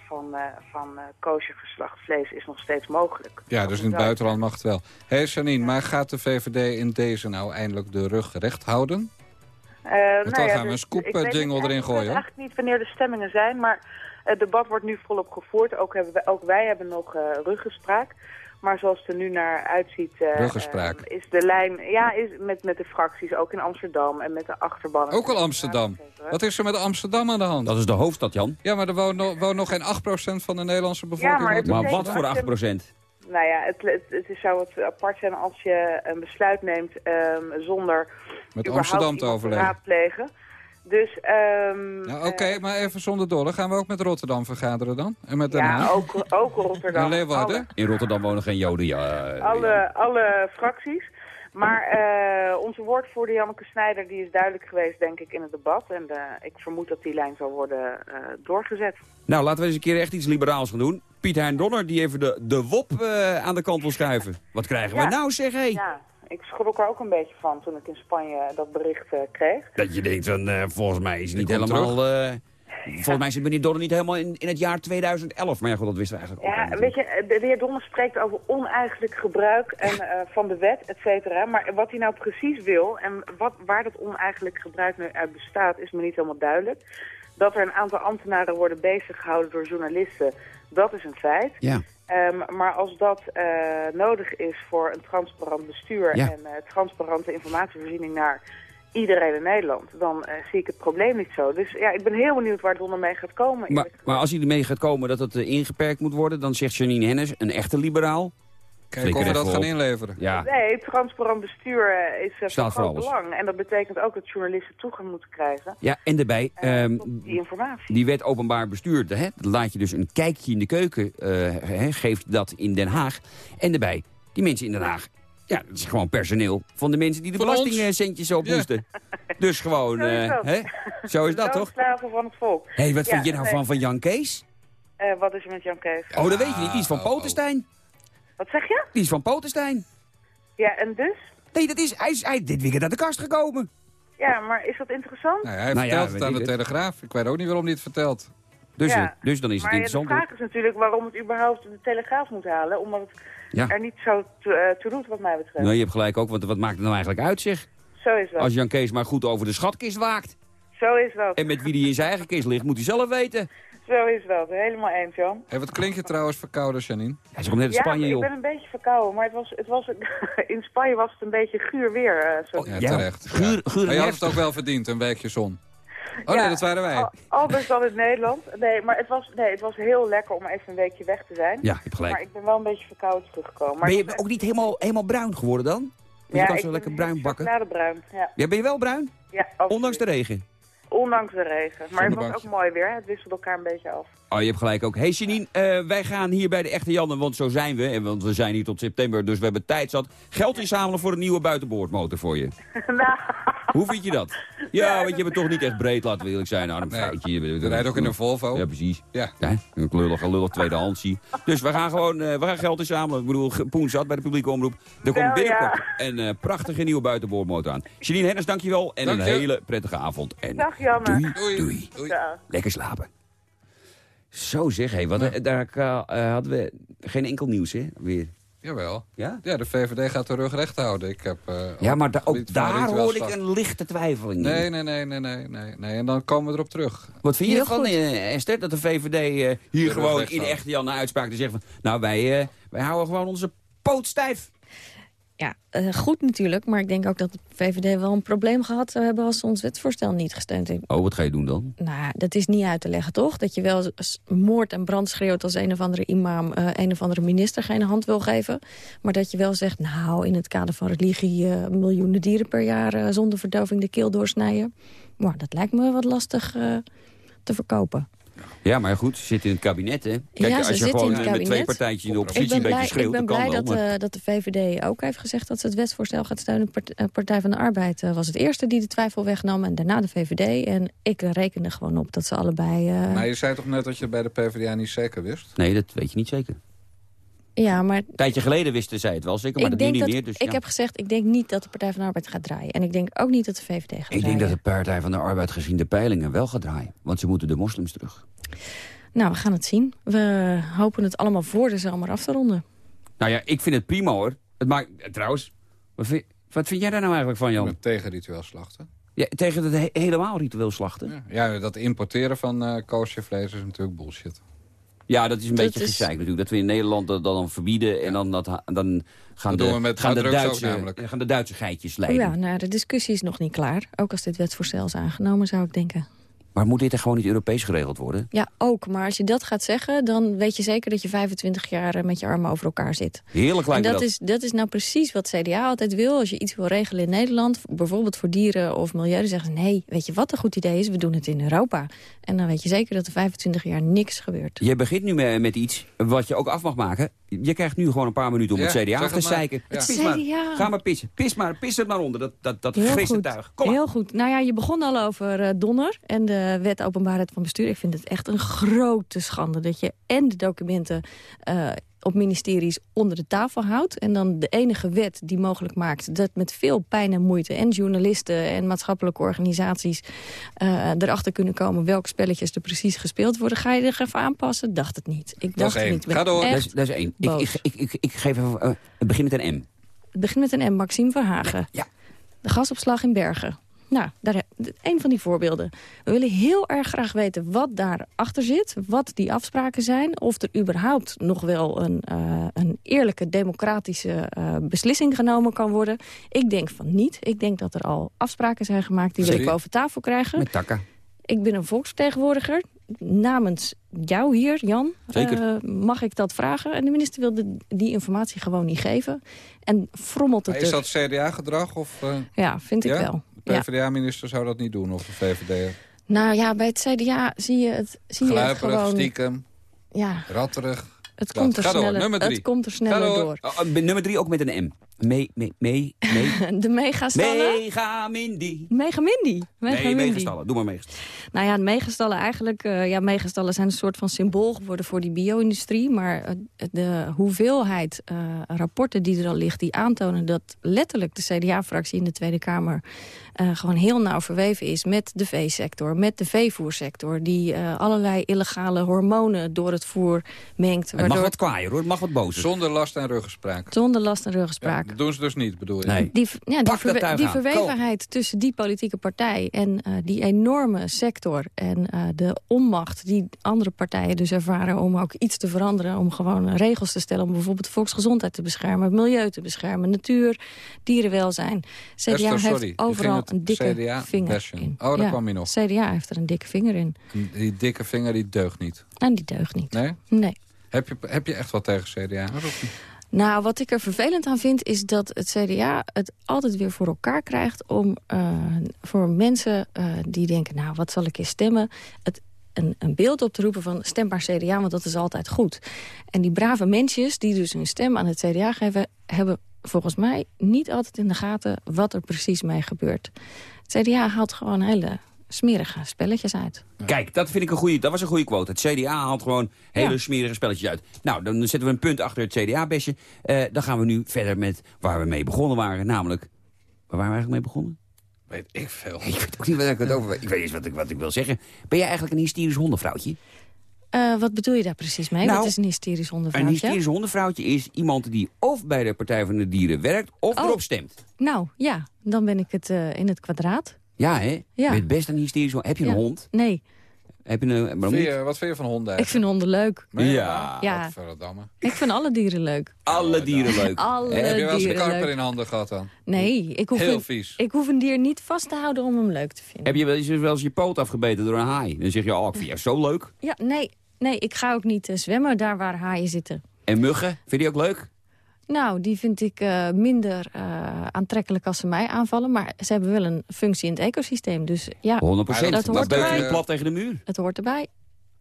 van, van geslacht vlees is nog steeds mogelijk. Ja, dus in het buitenland mag het wel. Hé hey Janine, maar gaat de VVD in deze nou eindelijk de rug recht houden? Eh, dan gaan we een dus scoop, ik weet niet- erin Ik gooien, weet hoor. eigenlijk niet wanneer de stemmingen zijn, maar het debat wordt nu volop gevoerd. Ook, hebben wij, ook wij hebben nog eh ruggespraak. Maar zoals het er nu naar uitziet, eh, Ruggespraak. eh, is de lijn ja, is met, met de fracties, ook in Amsterdam en met de achterban. Ook al Amsterdam. Wat is er met Amsterdam aan de hand? Dat is de hoofdstad, Jan. Ja, maar er woont nog, woont nog geen 8% van de Nederlandse Ja, bevolking. maar wat voor 8%? Nou ja, het, het, het is- zou het apart zijn als je een besluit neemt ehm, zonder Met Amsterdam te overleggen. raadplegen. Dus, ehm Ja, Oké, maar even zonder dolle. Gaan we ook met Rotterdam vergaderen dan? En met Den ja, Haag? ook, ook Rotterdam. En Leeuwarden? Alle- In Rotterdam wonen geen Joden, ja. eh, alle, alle fracties. Maar eh, onze woordvoerder Janneke Snijder die is duidelijk geweest, denk ik, in het debat. En eh, ik vermoed dat die lijn zal worden eh, doorgezet. Nou, laten we eens een keer echt iets liberaals gaan doen. Piet Hein Donner, die even de, de WOP eh, aan de kant wil schuiven. Wat krijgen Ja. we nou, zeg hé? Ja, ik schrok er ook een beetje van toen ik in Spanje dat bericht eh, kreeg. Dat je denkt, van, eh, volgens mij is het niet helemaal... eh, volgens mij zit meneer Donner niet helemaal in, in het jaar 2011. Maar ja, goed, dat wisten we eigenlijk ook al Ja, weet je, de heer Donner spreekt over oneigenlijk gebruik en, eh, van de wet, et cetera. Maar wat hij nou precies wil en wat, waar dat oneigenlijk gebruik nu uit bestaat, is me niet helemaal duidelijk. Dat er een aantal ambtenaren worden bezig gehouden door journalisten, dat is een feit. Ja. Ehm, maar als dat eh, nodig is voor een transparant bestuur Ja. en eh, transparante informatievoorziening naar iedereen in Nederland, dan eh, zie ik het probleem niet zo. Dus ja, ik ben heel benieuwd waar Donner mee gaat komen. Maar, maar als hij ermee gaat komen dat het ingeperkt moet worden... dan zegt Janine Hennis, een echte liberaal... Kijk of we dat gaan inleveren. Ja, Nee, transparant bestuur eh, is eh, Staat van voor groot belang. En dat betekent ook dat journalisten toegang moeten krijgen ja en daarbij... ehm, die informatie. Die wet openbaar bestuur, hè, dat laat je dus een kijkje in de keuken, eh, hè, geeft dat in Den Haag. En daarbij, die mensen in Den Haag, ja, dat is gewoon personeel van de mensen die de belastingcentjes opmoesten. Dus gewoon, Zo is eh, dat. hè, zo is dat toch? Slaven van het volk. Hé, hey, wat Ja, vind je nou nee. van van Jan Kees? Eh, wat is er met Jan Kees? Oh, dat weet je niet, die is van oh, oh. Potenstein. Wat zeg je? Die is van Potenstein. Ja, en dus? Nee, dat is, hij is hij is dit weekend uit de kast gekomen. Ja, maar is dat interessant? Nou, hij Nou ja, vertelt het aan de het. Telegraaf. Ik weet ook niet waarom hij het vertelt. Dus, Ja, eh, dus dan is het maar ja, de interessant. vraag is natuurlijk waarom het überhaupt de Telegraaf moet halen. Omdat het Ja. er niet zo toe, eh, toe doet wat mij betreft. Nou, je hebt gelijk ook, want wat maakt het nou eigenlijk uit, zeg? Zo is dat. Als Jan Kees maar goed over de schatkist waakt. Zo is dat. En met wie die in zijn eigen kist ligt, moet hij zelf weten. Zo is dat. Helemaal eens, Jan. Hey, wat klink je trouwens verkouden, Janine? Ja, ze komt net ja, Spanje, ik ben een beetje verkouden, maar het was, het was, in Spanje was het een beetje guur weer. eh, zo. Ja, Ja, terecht. guur- Ja. guur en maar je had het ook wel verdiend, een weekje zon. Oh Ja, nee, dat waren wij. Anders dan in Nederland. Nee, maar het was, nee, het was heel lekker om even een weekje weg te zijn. Ja, je hebt gelijk. Maar ik ben wel een beetje verkouden teruggekomen. Maar Ben ik je ook niet helemaal, helemaal bruin geworden dan? Want je kan ik zo ben lekker bruin bakken. Chocoladebruin, ja. Ja, ben je wel bruin? ja absoluut. Ondanks de regen? Ondanks de regen. Maar het was ook mooi weer. Het wisselt elkaar een beetje af. Oh, je hebt gelijk ook. Hey Janine, eh, wij gaan hier bij de echte Janne, want zo zijn we. En want we zijn hier tot september, dus we hebben tijd zat. Geld inzamelen voor een nieuwe buitenboordmotor voor je. nou, Hoe vind je dat? Ja, want je bent toch niet echt breed, laten we eerlijk zijn. Nou, een Nee. feitje. Je rijdt ook in een Volvo. Ja, precies. Ja. Ja, een lullig, een lullig tweedehandsie. Dus we gaan gewoon eh, we gaan geld inzamelen. Ik bedoel, Poen zat bij de publieke omroep. Er komt binnenkort een eh, prachtige nieuwe buitenboordmotor aan. Janine Hennis, dankjewel. En Dank een je. hele prettige avond. En Dag, Janne. doei, Doei. doei. Doei. ja. Lekker slapen. Zo zeg, hé. Wat, eh, daar eh, hadden we geen enkel nieuws, hè? Weer. Jawel. Ja? Ja, de VVD gaat de rug recht houden. Ik heb, eh, Ja, maar da- ook daar hoor ik een lichte twijfeling in. Nee, nee, nee, nee, nee, nee, nee. En dan komen we erop terug. Wat vind je Heel ervan, goed. eh, Esther, dat de VVD eh, hier gewoon in echte Jan uitspraak te zeggen van... Nou, wij, eh, wij houden gewoon onze poot stijf. Ja, eh, goed natuurlijk, maar ik denk ook dat de VVD wel een probleem gehad zou hebben... als ze ons wetsvoorstel niet gesteund heeft. Oh, wat ga je doen dan? Nou, dat is niet uit te leggen, toch? Dat je wel moord en brand schreeuwt als een of andere imam... eh, een of andere minister geen hand wil geven. Maar dat je wel zegt, nou, in het kader van religie... eh, miljoenen dieren per jaar zonder verdoving de keel doorsnijden. Maar dat lijkt me wat lastig te verkopen. Ja, maar goed, ze zit in het kabinet, hè? Kijk, Ja, ze als je gewoon het met twee kabinet. partijtjes in de Ik oppositie ben een beetje blij, schreeuwt, ik ben blij wel. dat, maar- eh, dat de VVD ook heeft gezegd dat ze het wetsvoorstel gaat steunen. Part- eh, Partij van de Arbeid eh, was het eerste die de twijfel wegnam. En daarna de VVD. En ik reken er gewoon op dat ze allebei... eh, Maar je zei toch net dat je bij de PvdA niet zeker wist? Nee, dat weet je niet zeker. Ja, maar Een tijdje geleden wisten zij het wel zeker, maar ik dat nu niet dat, meer. Dus, ik ja. heb gezegd, ik denk niet dat de Partij van de Arbeid gaat draaien. En ik denk ook niet dat de VVD gaat Ik draaien. denk dat de Partij van de Arbeid gezien de peilingen wel gaat draaien. Want ze moeten de moslims terug. Nou, we gaan het zien. We hopen het allemaal voor de zomer af te ronden. Nou ja, ik vind het prima hoor. Het maakt, trouwens, wat vind, wat vind jij daar nou eigenlijk van, Ik Jan? ben tegen ritueel slachten. Ja, tegen het he- helemaal ritueel slachten? Ja, Ja, dat importeren van eh koosjevlees is natuurlijk bullshit. Dat is een Dat beetje is- gezeik natuurlijk. Dat we in Nederland dat, dan verbieden en dan, dat, ha- dan gaan, Dat de, doen we met gaan, de ook Duitse, namelijk. gaan de Duitse geitjes Oh leiden. ja, nou, de discussie is nog niet klaar. Ook als dit wetsvoorstel is aangenomen, zou ik denken. Maar moet dit er gewoon niet Europees geregeld worden? Ja, ook. Maar als je dat gaat zeggen, dan weet je zeker dat je 25 jaar eh, met je armen over elkaar zit. Heerlijk En lijkt me dat, dat. is, dat is nou precies wat CDA altijd wil. Als je iets wil regelen in Nederland, bijvoorbeeld voor dieren of milieu... dan zeggen ze, nee, weet je wat een goed idee is? We doen het in Europa. En dan weet je zeker dat er 25 jaar niks gebeurt. Je begint nu met iets wat je ook af mag maken. Je krijgt nu gewoon een paar minuten om Ja, het CDA te zeiken. Pis maar. Ga maar pissen. Pis maar, pis het maar onder, dat, dat, dat Heel frisse goed. tuig. Kom maar. Heel goed. Nou ja, je begon al over eh, Donner en de wet openbaarheid van bestuur. Ik vind het echt een grote schande dat je en de documenten eh, op ministeries onder de tafel houdt. En dan de enige wet die mogelijk maakt dat met veel pijn en moeite... en journalisten en maatschappelijke organisaties eh, erachter kunnen komen... welke spelletjes er precies gespeeld worden. Ga je er even aanpassen? Dacht het niet. Ik Dat is dacht het één. niet. Ga door. Dat is, dat is één. Ik, ik, ik, ik, ik geef even... eh, het begint met een M. Het begint met een M. Maxime Verhagen. Ja. De gasopslag in Bergen. Nou, daar, een van die voorbeelden. We willen heel erg graag weten wat daarachter zit. Wat die afspraken zijn. Of er überhaupt nog wel een, eh, een eerlijke democratische eh, beslissing genomen kan worden. Ik denk van niet. Ik denk dat er al afspraken zijn gemaakt. Die wil ik Sorry? boven tafel krijgen. Met takken. Ik ben een volksvertegenwoordiger. Namens jou hier, Jan, Zeker. eh, mag ik dat vragen. En de minister wilde die informatie gewoon niet geven. En frommelt het Maar is dat CDA-gedrag? Of, Ja, vind ik ja? wel. PvdA-minister zou dat niet doen, of de VVD. Nou ja, bij het CDA zie je het, zie je het gewoon... stiekem, Ja, ratterig. het Dat. komt, er sneller, nummer drie. het komt er sneller door. door. Oh, eh, nummer drie ook met een M. Mee, mee, mee, mee. De megastallen... Mega Mindy. Megamindy. Nee, Megamindy. meegestallen. Doe maar meegestallen. Nou ja, megastallen eigenlijk... eh, ja, megastallen zijn een soort van symbool geworden voor die bio-industrie. Maar eh, de hoeveelheid eh, rapporten die er al ligt... die aantonen dat letterlijk de CDA-fractie in de Tweede Kamer... eh, gewoon heel nauw verweven is met de veesector, met de veevoersector... die eh, allerlei illegale hormonen door het voer mengt. Het mag wat kwaaier hoor, het mag wat boos. Zonder last en ruggespraak. Zonder last en Ja, dat doen ze dus niet, bedoel je? Nee. Die, ja, die, verwe- verwevenheid tussen die politieke partij en eh, die enorme sector... en eh, de onmacht die andere partijen dus ervaren om ook iets te veranderen... om gewoon regels te stellen om bijvoorbeeld de volksgezondheid te beschermen... het milieu te beschermen, natuur, dierenwelzijn. CDA Esther, heeft sorry, overal een dikke CDA vinger in. Oh, daar kwam je nog. CDA heeft er een dikke vinger in. En Die dikke vinger, die deugt niet. En die deugt niet. Nee? Nee. Heb je, heb je echt wat tegen CDA? Of niet? Nou, wat ik er vervelend aan vind is dat het CDA het altijd weer voor elkaar krijgt... om eh, voor mensen eh, die denken, nou, wat zal ik eens stemmen... Het, een, een beeld op te roepen van stem maar CDA, want dat is altijd goed. En die brave mensjes die dus hun stem aan het CDA geven... hebben volgens mij niet altijd in de gaten wat er precies mee gebeurt. Het CDA haalt gewoon hele smerige spelletjes uit. Kijk, dat vind ik een goede. Dat was een goede quote. Het CDA haalt gewoon hele Ja. smerige spelletjes uit. Nou, dan zetten we een punt achter het CDA-besje. Eh, dan gaan we nu verder met waar we mee begonnen waren. Namelijk, waar waren we eigenlijk mee begonnen? Weet ik veel. Ik weet ook niet wat ik het over Ik weet eens wat ik, wat ik wil zeggen. Ben jij eigenlijk een hysterisch hondenvrouwtje? Eh, wat bedoel je daar precies mee? Nou, wat is een hysterisch Een hondenvrouwtje? hysterisch hondenvrouwtje is iemand die of bij de Partij van de Dieren werkt... of Oh. erop stemt. Nou, ja, dan ben ik het eh, in het kwadraat. Ja, hè? Ja. Je bent best een hysterisch hond. Heb je een Ja. hond? Nee, Heb je een... Waarom Vind je, wat vind je van honden ik vind honden leuk. Nee, Ja. Ja. Ik vind alle dieren leuk. Alle dieren leuk. Alle? Heb je wel eens een karper leuk. in handen gehad dan? Nee, ik hoef, Heel een, vies. ik hoef een dier niet vast te houden om hem leuk te vinden. Heb je wel eens, wel eens je poot afgebeten door een haai? Dan zeg je, oh, ik vind jou zo leuk. Ja, nee, nee, ik ga ook niet eh, zwemmen daar waar haaien zitten. En muggen, vind je die ook leuk? Nou, die vind ik eh, minder eh, aantrekkelijk als ze mij aanvallen. Maar ze hebben wel een functie in het ecosysteem. Dus ja, 100 procent. dat Dan hoort beuk je plat tegen de muur. Het hoort erbij.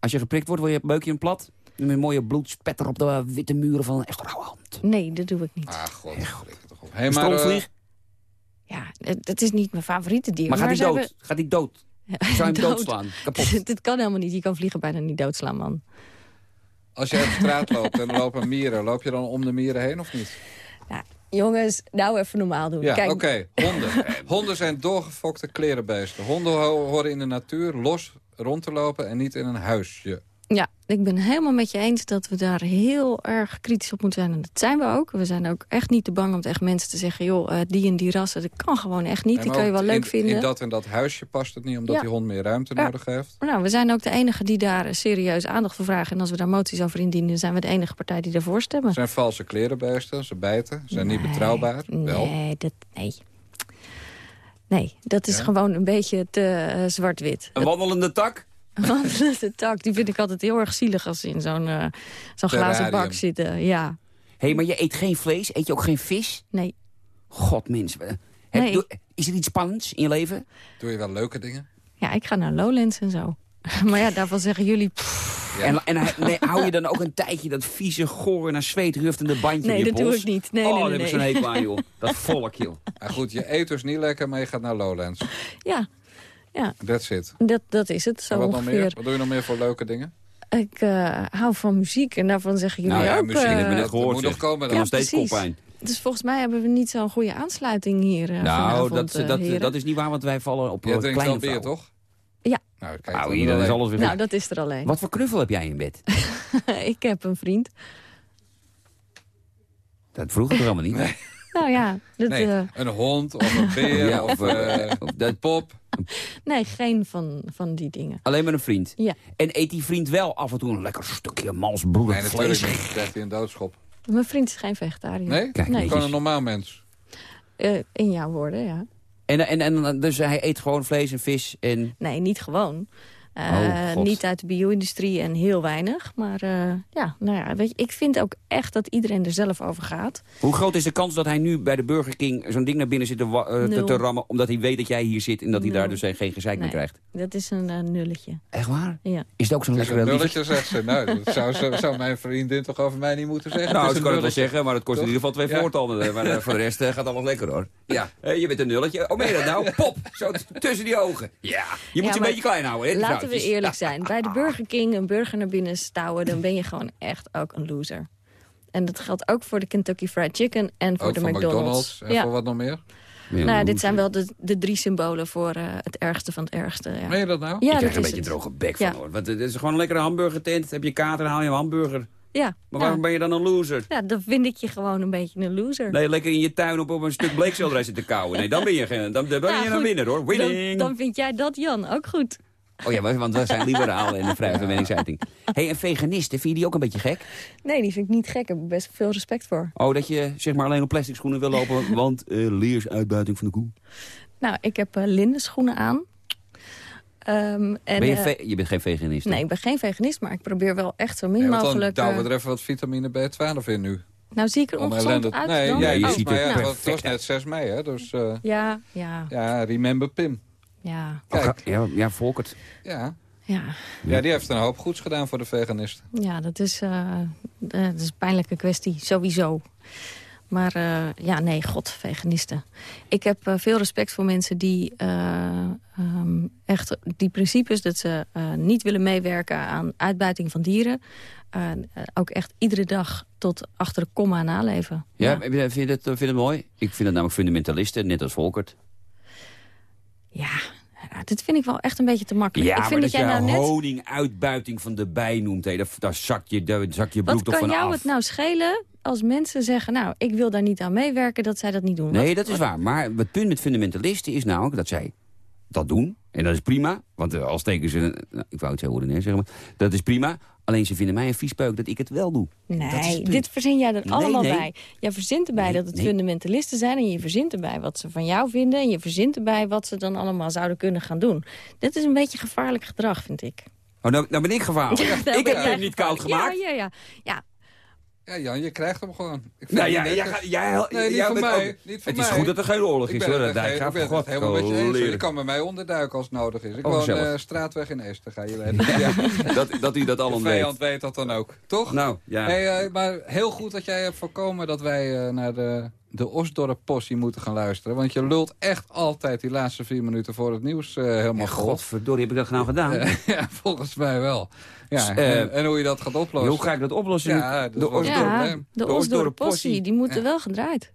Als je geprikt wordt, wil je, beuk je hem plat. Met een mooie bloedspetter op de witte muren van een echt rauwe hand. Nee, dat doe ik niet. Ah, god. Hey, Een maar, eh, stroomvlieg? Ja, het, is niet mijn favoriete dier. maar gaat hij ze dood? hebben- Gaat hij dood? Zou je hem Dood. doodslaan? Kapot. Dit kan helemaal niet. Je kan vliegen bijna niet doodslaan, man. Als jij op straat loopt en er lopen mieren, loop je dan om de mieren heen of niet? Jongens, nou even normaal doen. Ja, Kijk, oké. Honden. Honden zijn doorgefokte klerenbeesten. Honden ho- horen in de natuur los rond te lopen en niet in een huisje. Ja, ik ben helemaal met je eens dat we daar heel erg kritisch op moeten zijn. En dat zijn we ook. We zijn ook echt niet te bang om tegen mensen te zeggen... joh, eh, die en die rassen, dat kan gewoon echt niet. Nee, die kan je wel leuk in, vinden. In dat en dat huisje past het niet, omdat Ja. die hond meer ruimte Ja. nodig heeft. Nou, we zijn ook de enige die daar serieus aandacht voor vragen. En als we daar moties over indienen, zijn we de enige partij die daarvoor stemmen. Het zijn valse klerenbeesten, ze bijten, ze zijn niet betrouwbaar. Wel. Nee, dat, nee. Nee, dat is Ja? gewoon een beetje te eh, zwart-wit. Een wandelende tak? Wandelende tak, die vind ik altijd heel erg zielig als ze in zo'n eh, zo'n glazen bak zitten. Ja, Hé, hey, maar je eet geen vlees? Eet je ook geen vis? nee. God, mens. we- Heb, Nee. doe- is er iets spannends in je leven? Doe je wel leuke dingen? Ja, ik ga naar Lowlands en zo. maar ja, daarvan zeggen jullie... pff, En, en nee, hou je dan ook een tijdje dat vieze, gore, naar zweet ruftende bandje Nee, je dat doe ik niet. Nee, oh, nee, daar nee, heb ik zo'n hekel aan, joh. Dat volk, joh. Maar goed, je eet dus niet lekker, maar je gaat naar Lowlands. ja, ja That's it. dat, dat is het zo En wat nog meer? Wat doe je nog meer voor leuke dingen? Ik eh, hou van muziek en daarvan zeggen jullie Nou ja, ook... muziek, we net gehoord. moet zeg. nog komen dan. Ik heb nog steeds koppijn. Dus volgens mij hebben we niet zo'n goede aansluiting hier eh, Nou, dat, dat, dat is niet waar, want wij vallen op Je drinkt kleine vrouwen. toch? Ja. Nou, kijk, Nou, dan hier, dan is alles weer Nou, dat is er alleen. Wat voor knuffel heb jij in bed? ik heb een vriend. Dat vroeg ik toch helemaal niet? Nou ja, dat, Nee, eh, een hond of een beer Ja, of, eh, eh, of dat- een pop. nee, geen van, van die dingen. Alleen met een vriend. Ja. En eet die vriend wel af en toe een lekker stukje malsbroedig Nee, natuurlijk vlees? niet. Dan krijgt hij een doodschop. Mijn vriend is geen vegetariër. Nee? Kijk, Nee. Gewoon een normaal mens. Eh, in jouw woorden, ja. En, en, en dus hij eet gewoon vlees en vis en... Nee, niet gewoon. Eh, Oh, God. niet uit de bio-industrie en heel weinig. Maar eh, ja, nou ja, weet je, ik vind ook echt dat iedereen er zelf over gaat. Hoe groot is de kans dat hij nu bij de Burger King zo'n ding naar binnen zit te, eh, te, rammen... omdat hij weet dat jij hier zit en dat hij Nul. daar dus geen gezeik meer krijgt? Dat is een eh, nulletje. Echt waar? Ja. Is het ook zo'n lieverd? nulletje, zegt ze. Nou, dat zou, zou, zou mijn vriendin toch over mij niet moeten zeggen. Nou, is kan het wel zeggen, maar het kost in ieder geval twee Ja. voortanden. Maar eh, voor de rest eh, gaat alles lekker hoor. Ja. Eh, je bent een nulletje. Oh, meen je dat nou? Pop! Zo tussen die ogen. Ja. Je moet Ja, ze een beetje klein houden, hè? Laten we eerlijk zijn. Bij de Burger King een burger naar binnen stouwen... dan ben je gewoon echt ook een loser. En dat geldt ook voor de Kentucky Fried Chicken en voor Ook de van McDonald's. McDonald's. En ja. voor wat nog meer? Nou, dit zijn wel de, de drie symbolen voor eh, het ergste van het ergste. Ja. Meen je dat nou? Ja, ik krijg dat een beetje het. droge bek Ja. van hoor. Want het is gewoon een lekkere hamburgertent. Heb je kater, dan haal je een hamburger. Ja, Maar waarom ja. ben je dan een loser? ja, dan vind ik je gewoon een beetje een loser. Nee, lekker in je tuin op, op een stuk bleekselderij zitten kauwen. Nee, dan ben je, geen, dan, dan ben Ja, je een winnaar hoor. Winning! Dan, dan vind jij dat, Jan, ook goed. Oh ja, want we zijn liberaal in de vrije meningsuiting. Hé, hey, en veganisten, vind je die ook een beetje gek? Nee, die vind ik niet gek. Daar heb ik best veel respect voor. Oh, dat je zeg maar alleen op plastic schoenen wil lopen, want eh leersuitbuiting van de koe. Nou, ik heb eh linnenschoenen aan. Ehm, en, ben je, eh, je bent geen veganist? hè? Nee, ik ben geen veganist, maar ik probeer wel echt zo min dan mogelijk... douwen eh, we er even wat vitamine B12 in nu. nou, zie ik er ongezond ellende- uit Nee, dan? ja, je Oh, ziet er. Ja, nou, het was net 6 mei, hè? Dus eh, Ja, ja, ja, remember Pim. Ja, Kijk, ja, ja, Volkert. ja. ja. ja, die heeft een hoop goeds gedaan voor de veganisten. Ja, dat is, eh, eh, dat is een pijnlijke kwestie, sowieso. Maar eh, ja, nee, god, veganisten. Ik heb veel respect voor mensen die eh, ehm, echt die principes... dat ze eh, niet willen meewerken aan uitbuiting van dieren... ook echt iedere dag tot achter de komma naleven. Ja, je- Vind, je dat, vind je dat mooi? Ik vind het namelijk fundamentalisten, net als Volkert. Ja, ja, dit vind ik wel echt een beetje te makkelijk. Ja, ik vind dat, dat jij je nou net... honinguitbuiting van de bij noemt, hé, daar, daar zak je, daar zak je broek Wat toch kan van jou af. het nou schelen als mensen zeggen... nou, ik wil daar niet aan meewerken, dat zij dat niet doen? Nee, Wat- dat is waar. Maar het punt met fundamentalisten is namelijk dat zij dat doen. En dat is prima. Want eh, al steken ze... nou, ik wou het zo horen, nee, zeg maar. Dat is prima. Alleen ze vinden mij een viespeuk dat ik het wel doe. Nee, dit verzin jij er Nee, allemaal nee. bij. Jij verzint erbij Nee, dat het fundamentalisten zijn... en je verzint erbij wat ze van jou vinden... en je verzint erbij wat ze dan allemaal zouden kunnen gaan doen. Dit is een beetje gevaarlijk gedrag, vind ik. Oh, nou, nou ben ik gevaarlijk. Ja, nou ik heb hem niet koud gemaakt. Ja, ja, ja. ja. Ja, Jan, je krijgt hem gewoon. Ik vind Nou, ja, jij, gaat- jij, Nee, niet voor mij. ook- Niet het is mij. goed dat er geen oorlog is, hoor. God, helemaal met je eens. leren. Je kan bij mij onderduiken als het nodig is. Ik Oh, woon eh, straatweg in Eester, ga je weten. Ja. dat, dat u dat De allen vijand weet. weet dat dan ook, toch? Nou, ja. Hey, eh, maar heel goed dat jij hebt voorkomen dat wij eh, naar de de Osdorp Possie moeten gaan luisteren. Want je lult echt altijd die laatste vier minuten voor het nieuws helemaal godverdorie, heb ik dat nou gedaan? Ja, volgens mij wel. Ja, Eh, en, en hoe je dat gaat oplossen. Hoe ga ik dat oplossen? Ja, dat de Osdorp, de Osdorp Possie, die moeten wel gedraaid.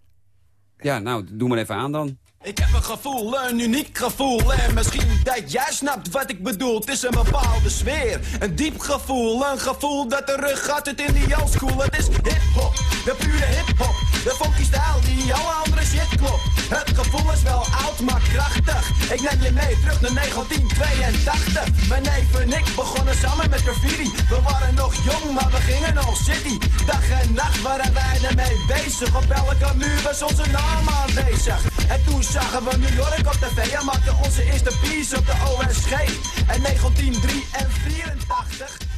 Ja, nou, doe maar even aan dan. Ik heb een gevoel, een uniek gevoel En misschien dat jij snapt wat ik bedoel Het is een bepaalde sfeer, een diep gevoel Een gevoel dat de rug gaat het in die school Het is hip-hop, de pure hip-hop De funky stijl die alle andere shit klopt. Het gevoel is wel oud, maar krachtig. Ik neem je mee terug naar 1982 Mijn neef en ik begonnen samen met graffiti. We waren nog jong, maar we gingen al city. Dag en nacht waren wij ermee bezig. Op elke muur was onze naam aanwezig. En toen zagen we New York op tv En maakten onze eerste piece op de OSG En 1983